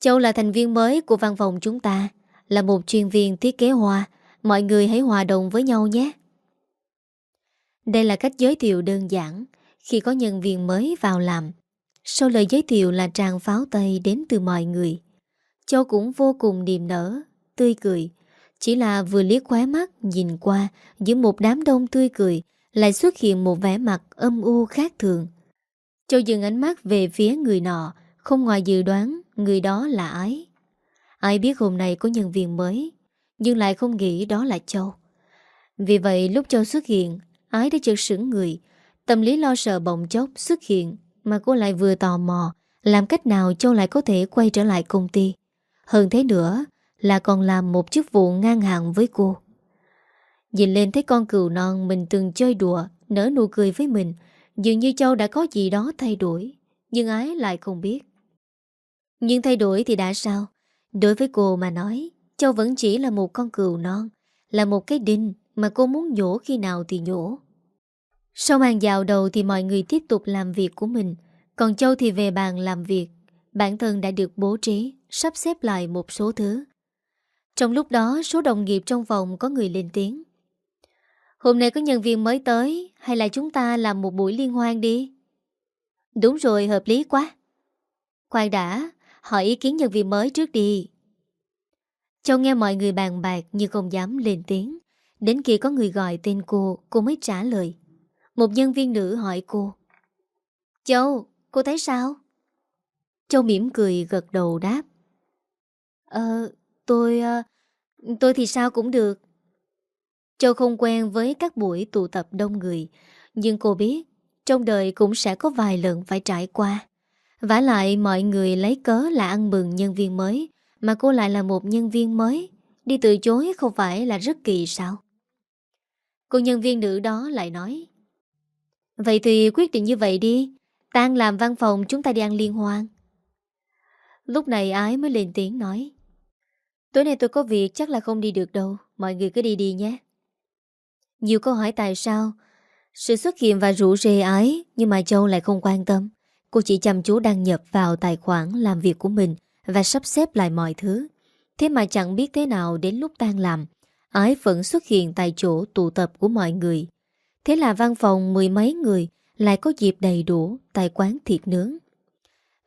Châu là thành viên mới của văn phòng chúng ta, là một chuyên viên thiết kế hoa. Mọi người hãy hòa đồng với nhau nhé. Đây là cách giới thiệu đơn giản khi có nhân viên mới vào làm. Sau lời giới thiệu là tràng pháo tay đến từ mọi người. Châu cũng vô cùng niềm nở, tươi cười. Chỉ là vừa liếc khóe mắt nhìn qua giữa một đám đông tươi cười lại xuất hiện một vẻ mặt âm u khác thường. Châu dừng ánh mắt về phía người nọ, không ngoài dự đoán người đó là ai. Ai biết hôm nay có nhân viên mới, nhưng lại không nghĩ đó là Châu. Vì vậy lúc Châu xuất hiện, Ái đã chợt sững người Tâm lý lo sợ bỗng chốc xuất hiện Mà cô lại vừa tò mò Làm cách nào Châu lại có thể quay trở lại công ty Hơn thế nữa Là còn làm một chức vụ ngang hàng với cô Nhìn lên thấy con cừu non Mình từng chơi đùa, Nở nụ cười với mình. Dường như Châu đã có gì đó thay đổi, Nhưng ái lại không biết. Nhưng thay đổi thì đã sao? Đối với cô mà nói, Châu vẫn chỉ là một con cừu non, Là một cái đinh mà cô muốn nhổ khi nào thì nhổ. Sau màn dạo đầu thì mọi người tiếp tục làm việc của mình, Còn Châu thì về bàn làm việc. Bản thân đã được bố trí, Sắp xếp lại một số thứ. Trong lúc đó, số đồng nghiệp trong phòng có người lên tiếng. Hôm nay có nhân viên mới tới Hay là chúng ta làm một buổi liên hoan đi? Đúng rồi hợp lý quá. Khoan đã Hỏi ý kiến nhân viên mới trước đi. Châu nghe mọi người bàn bạc Nhưng không dám lên tiếng. Đến khi có người gọi tên cô Cô mới trả lời. Một nhân viên nữ hỏi cô. Châu, cô thấy sao? Châu mỉm cười gật đầu đáp. Ờ, tôi... Ờ, tôi thì sao cũng được. Châu không quen với các buổi tụ tập đông người, Nhưng cô biết Trong đời cũng sẽ có vài lần phải trải qua. Vả lại mọi người lấy cớ là ăn mừng nhân viên mới, Mà cô lại là một nhân viên mới. Đi từ chối không phải là rất kỳ sao? Cô nhân viên nữ đó lại nói, Vậy thì quyết định như vậy đi. Tan làm văn phòng, chúng ta đi ăn liên hoan. Lúc này ái mới lên tiếng nói, Tối nay tôi có việc, chắc là không đi được đâu. Mọi người cứ đi đi nhé. Nhiều câu hỏi tại sao? Sự xuất hiện và rủ rê ái Nhưng mà Châu lại không quan tâm. Cô chỉ chăm chú đăng nhập vào tài khoản Làm việc của mình Và sắp xếp lại mọi thứ. Thế mà chẳng biết thế nào đến lúc tan làm, Ái vẫn xuất hiện tại chỗ tụ tập của mọi người. Thế là văn phòng mười mấy người Lại có dịp đầy đủ Tại quán thịt nướng.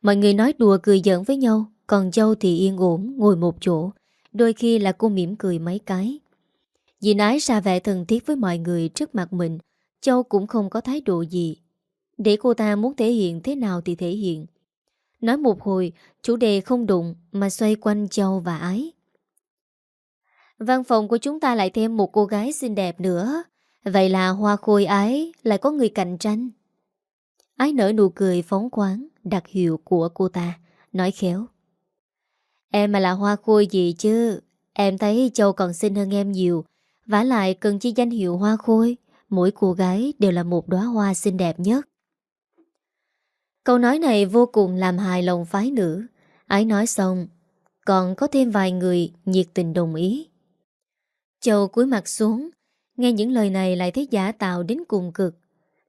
Mọi người nói đùa cười giỡn với nhau, Còn Châu thì yên ổn, ngồi một chỗ. Đôi khi là cô mỉm cười mấy cái. Vì nái ra vẻ thân thiết với mọi người trước mặt mình, Châu cũng không có thái độ gì. Để cô ta muốn thể hiện thế nào thì thể hiện. Nói một hồi, Chủ đề không đụng Mà xoay quanh Châu và Ái. Văn phòng của chúng ta lại thêm một cô gái xinh đẹp nữa. Vậy là hoa khôi ái Lại có người cạnh tranh. Ái nở nụ cười phóng khoáng, Đặc hiệu của cô ta, Nói khéo. Em mà là hoa khôi gì chứ? Em thấy Châu còn xinh hơn em nhiều vả lại cần chi danh hiệu hoa khôi, Mỗi cô gái đều là một đóa hoa xinh đẹp nhất. Câu nói này vô cùng làm hài lòng phái nữ. Ái nói xong, Còn có thêm vài người nhiệt tình đồng ý. Châu cúi mặt xuống, Nghe những lời này lại thấy giả tạo đến cùng cực.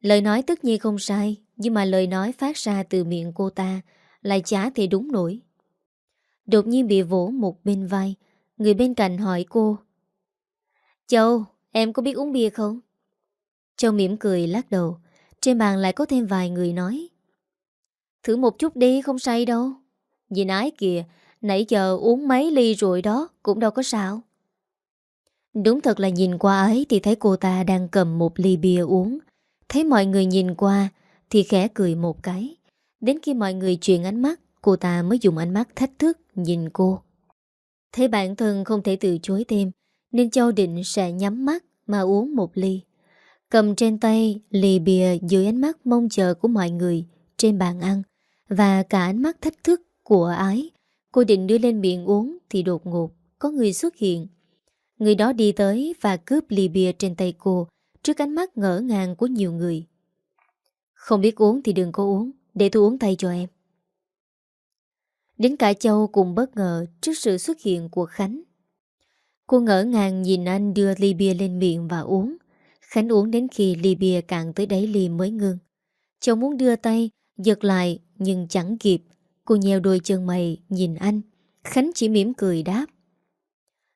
Lời nói tất nhiên không sai, Nhưng mà lời nói phát ra từ miệng cô ta Lại chả thể đúng nổi. Đột nhiên bị vỗ một bên vai, Người bên cạnh hỏi cô Châu, em có biết uống bia không? Châu mỉm cười lắc đầu Trên bàn lại có thêm vài người nói. Thử một chút đi không say đâu. Dì nái kìa Nãy giờ uống mấy ly rồi đó Cũng đâu có sao. Đúng thật là nhìn qua ấy Thì thấy cô ta đang cầm một ly bia uống. Thấy mọi người nhìn qua Thì khẽ cười một cái. Đến khi mọi người chuyển ánh mắt Cô ta mới dùng ánh mắt thách thức nhìn cô. Thấy bản thân không thể từ chối thêm nên Châu định sẽ nhắm mắt Mà uống một ly. Cầm trên tay ly bia dưới ánh mắt mong chờ của mọi người Trên bàn ăn Và cả ánh mắt thách thức của ái, Cô định đưa lên miệng uống Thì đột ngột có người xuất hiện. Người đó đi tới và cướp ly bia trên tay cô Trước ánh mắt ngỡ ngàng của nhiều người. Không biết uống thì đừng có uống, Để tôi uống tay cho em. Đến cả Châu cùng bất ngờ Trước sự xuất hiện của Khánh. Cô ngỡ ngàng nhìn anh đưa ly bia lên miệng và uống. Khánh uống đến khi ly bia cạn tới đáy ly mới ngưng Châu muốn đưa tay, Giật lại, nhưng chẳng kịp. Cô nheo đôi chân mày, nhìn anh. Khánh chỉ mỉm cười đáp.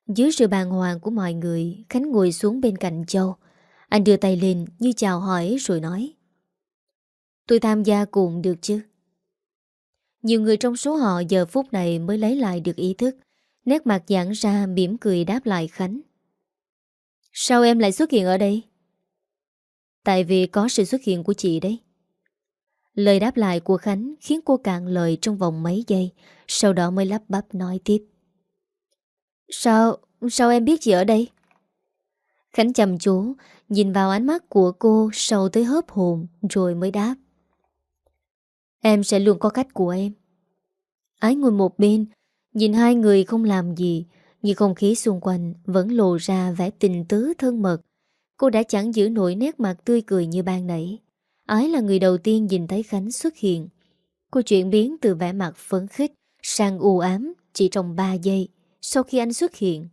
Dưới sự bàn hoàng của mọi người, Khánh ngồi xuống bên cạnh Châu. Anh đưa tay lên, như chào hỏi, rồi nói. Tôi tham gia cùng được chứ? Nhiều người trong số họ giờ phút này mới lấy lại được ý thức. Nét mặt giãn ra mỉm cười đáp lại Khánh. Sao em lại xuất hiện ở đây? Tại vì có sự xuất hiện của chị đấy. Lời đáp lại của Khánh khiến cô cạn lời trong vòng mấy giây Sau đó mới lắp bắp nói tiếp. Sao, sao em biết chị ở đây? Khánh chầm chú Nhìn vào ánh mắt của cô Sâu tới hớp hồn Rồi mới đáp. Em sẽ luôn có cách của em. Ái ngồi một bên Nhìn hai người không làm gì, Nhưng không khí xung quanh Vẫn lộ ra vẻ tình tứ thân mật. Cô đã chẳng giữ nổi nét mặt tươi cười như ban nãy. Ái là người đầu tiên nhìn thấy Khánh xuất hiện. Cô chuyển biến từ vẻ mặt phấn khích Sang u ám Chỉ trong 3 giây Sau khi anh xuất hiện.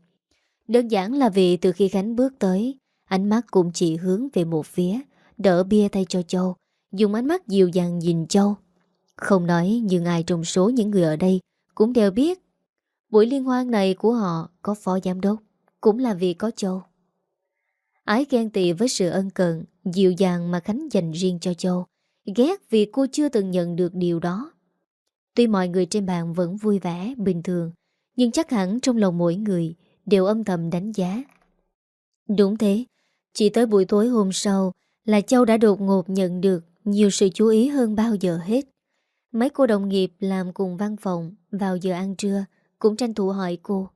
Đơn giản là vì từ khi Khánh bước tới, Ánh mắt cũng chỉ hướng về một phía, Đỡ bia tay cho Châu, Dùng ánh mắt dịu dàng nhìn Châu. Không nói nhưng ai trong số những người ở đây Cũng đều biết Buổi liên hoan này của họ có phó giám đốc Cũng là vì có Châu. Ái ghen tị với sự ân cần Dịu dàng mà Khánh dành riêng cho Châu Ghét vì cô chưa từng nhận được điều đó. Tuy mọi người trên bàn vẫn vui vẻ, bình thường Nhưng chắc hẳn trong lòng mỗi người Đều âm thầm đánh giá. Đúng thế Chỉ tới buổi tối hôm sau Là Châu đã đột ngột nhận được Nhiều sự chú ý hơn bao giờ hết. Mấy cô đồng nghiệp làm cùng văn phòng Vào giờ ăn trưa cũng tranh thủ hỏi cô.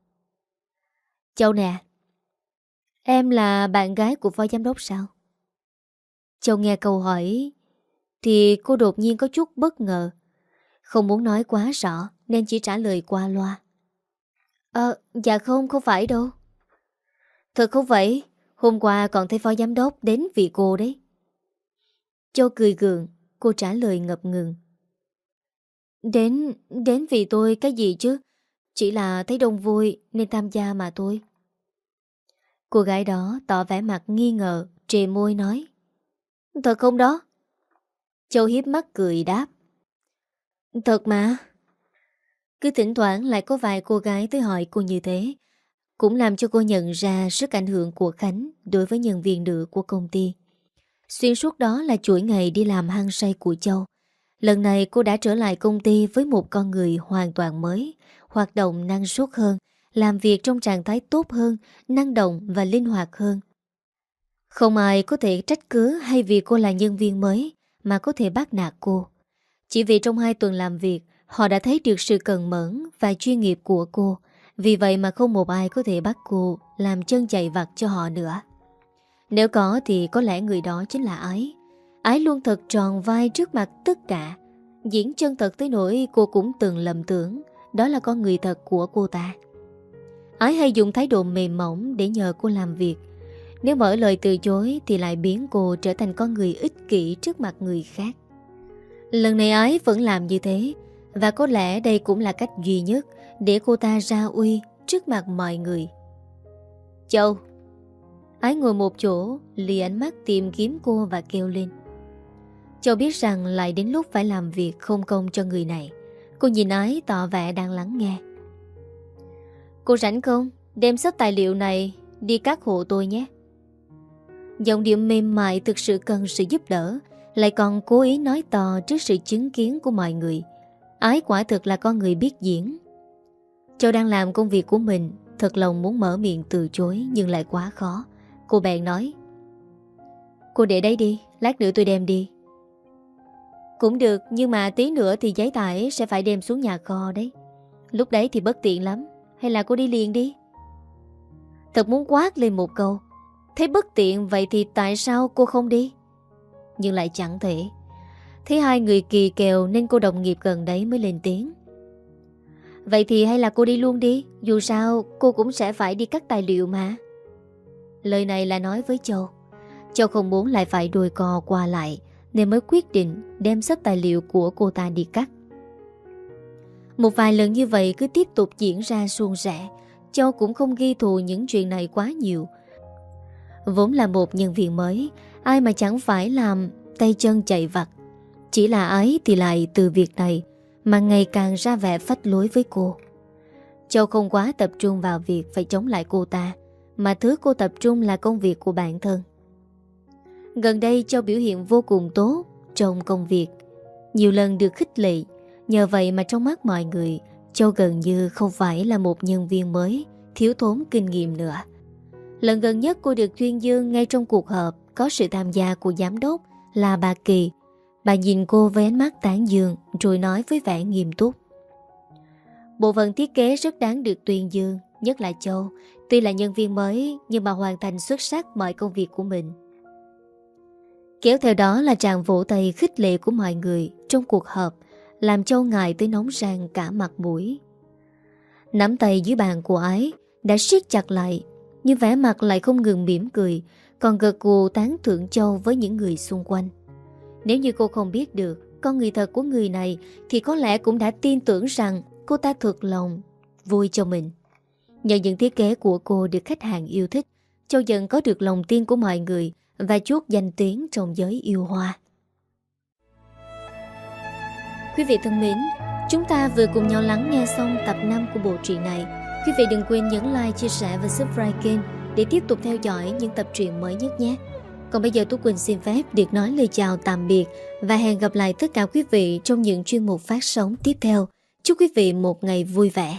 Châu nè Em là bạn gái của phó giám đốc sao? Châu nghe câu hỏi Thì cô đột nhiên có chút bất ngờ. Không muốn nói quá rõ Nên chỉ trả lời qua loa. Ờ, dạ không, không phải đâu. Thật không vậy? Hôm qua còn thấy phó giám đốc đến vì cô đấy. Châu cười gượng Cô trả lời ngập ngừng. Đến, đến vì tôi cái gì chứ? Chỉ là thấy đông vui, Nên tham gia mà thôi. Cô gái đó tỏ vẻ mặt nghi ngờ, Trề môi nói, Thật không đó? Châu hiếp mắt cười đáp, Thật mà. Cứ thỉnh thoảng lại có vài cô gái tới hỏi cô như thế, Cũng làm cho cô nhận ra sức ảnh hưởng của Khánh Đối với nhân viên nữ của công ty. Xuyên suốt đó là chuỗi ngày đi làm hăng say của Châu. Lần này cô đã trở lại công ty với một con người hoàn toàn mới Hoạt động năng suất hơn làm việc trong trạng thái tốt hơn, năng động và linh hoạt hơn. Không ai có thể trách cứ hay vì cô là nhân viên mới mà có thể bắt nạt cô. Chỉ vì trong hai tuần làm việc, họ đã thấy được sự cần mẫn và chuyên nghiệp của cô. Vì vậy mà không một ai có thể bắt cô làm chân chạy vặt cho họ nữa. Nếu có thì có lẽ người đó chính là Ái. Ái luôn thật tròn vai trước mặt tất cả. Diễn chân thật tới nỗi cô cũng từng lầm tưởng đó là con người thật của cô ta. Ái hay dùng thái độ mềm mỏng để nhờ cô làm việc. Nếu mở lời từ chối Thì lại biến cô trở thành con người ích kỷ trước mặt người khác. Lần này Ái vẫn làm như thế, Và có lẽ đây cũng là cách duy nhất Để cô ta ra uy trước mặt mọi người. Châu. Ái ngồi một chỗ, Lì ánh mắt tìm kiếm cô và kêu lên. Châu biết rằng lại đến lúc phải làm việc không công cho người này. Cô nhìn Ái tỏ vẻ đang lắng nghe Cô rảnh không? Đem sắp tài liệu này đi các hộ tôi nhé. Giọng điệu mềm mại thực sự cần sự giúp đỡ, lại còn cố ý nói to trước sự chứng kiến của mọi người. Ái quả thực là con người biết diễn. Châu đang làm công việc của mình, thật lòng muốn mở miệng từ chối nhưng lại quá khó. Cô bèn nói Cô để đấy đi, lát nữa tôi đem đi. Cũng được, nhưng mà tí nữa thì giấy tải sẽ phải đem xuống nhà kho đấy. Lúc đấy thì bất tiện lắm. Hay là cô đi liền đi? Thật muốn quát lên một câu. Thấy bất tiện vậy thì tại sao cô không đi? Nhưng lại chẳng thể. Thấy hai người kỳ kèo Nên cô đồng nghiệp gần đấy mới lên tiếng. Vậy thì hay là cô đi luôn đi Dù sao cô cũng sẽ phải đi cắt tài liệu mà. Lời này là nói với Châu. Châu không muốn lại phải đùi cò qua lại. Nên mới quyết định đem sắp tài liệu của cô ta đi cắt. Một vài lần như vậy cứ tiếp tục diễn ra suôn rẽ, Châu cũng không ghi thù những chuyện này quá nhiều. Vốn là một nhân viên mới Ai mà chẳng phải làm tay chân chạy vặt. Chỉ là ấy thì lại từ việc này Mà ngày càng ra vẻ phách lối với cô. Châu không quá tập trung vào việc phải chống lại cô ta Mà thứ cô tập trung là công việc của bản thân. Gần đây Châu biểu hiện vô cùng tốt trong công việc. Nhiều lần được khích lệ, Nhờ vậy mà trong mắt mọi người, Châu gần như không phải là một nhân viên mới, Thiếu thốn kinh nghiệm nữa. Lần gần nhất cô được tuyên dương Ngay trong cuộc họp Có sự tham gia của giám đốc là bà Kỳ. Bà nhìn cô với ánh mắt tán dương, Rồi nói với vẻ nghiêm túc. Bộ phận thiết kế rất đáng được tuyên dương, Nhất là Châu. Tuy là nhân viên mới, Nhưng mà hoàn thành xuất sắc mọi công việc của mình. Kéo theo đó là tràng vỗ tay khích lệ của mọi người Trong cuộc họp, Làm Châu ngài tới nóng rang cả mặt mũi. Nắm tay dưới bàn của ái, Đã siết chặt lại, Nhưng vẻ mặt lại không ngừng mỉm cười, Còn gật gù tán thưởng Châu với những người xung quanh. Nếu như cô không biết được, Con người thật của người này Thì có lẽ cũng đã tin tưởng rằng Cô ta thực lòng, Vui cho mình. Nhờ những thiết kế của cô được khách hàng yêu thích Châu dần có được lòng tin của mọi người và chuốt danh tiếng trong giới yêu hoa. Quý vị thân mến Chúng ta vừa cùng nhau lắng nghe xong tập 5 của bộ truyện này. Quý vị đừng quên nhấn like, chia sẻ và subscribe kênh Để tiếp tục theo dõi những tập truyện mới nhất nhé. Còn bây giờ Tú Quỳnh xin phép được nói lời chào tạm biệt Và hẹn gặp lại tất cả quý vị trong những chuyên mục phát sóng tiếp theo. Chúc quý vị một ngày vui vẻ.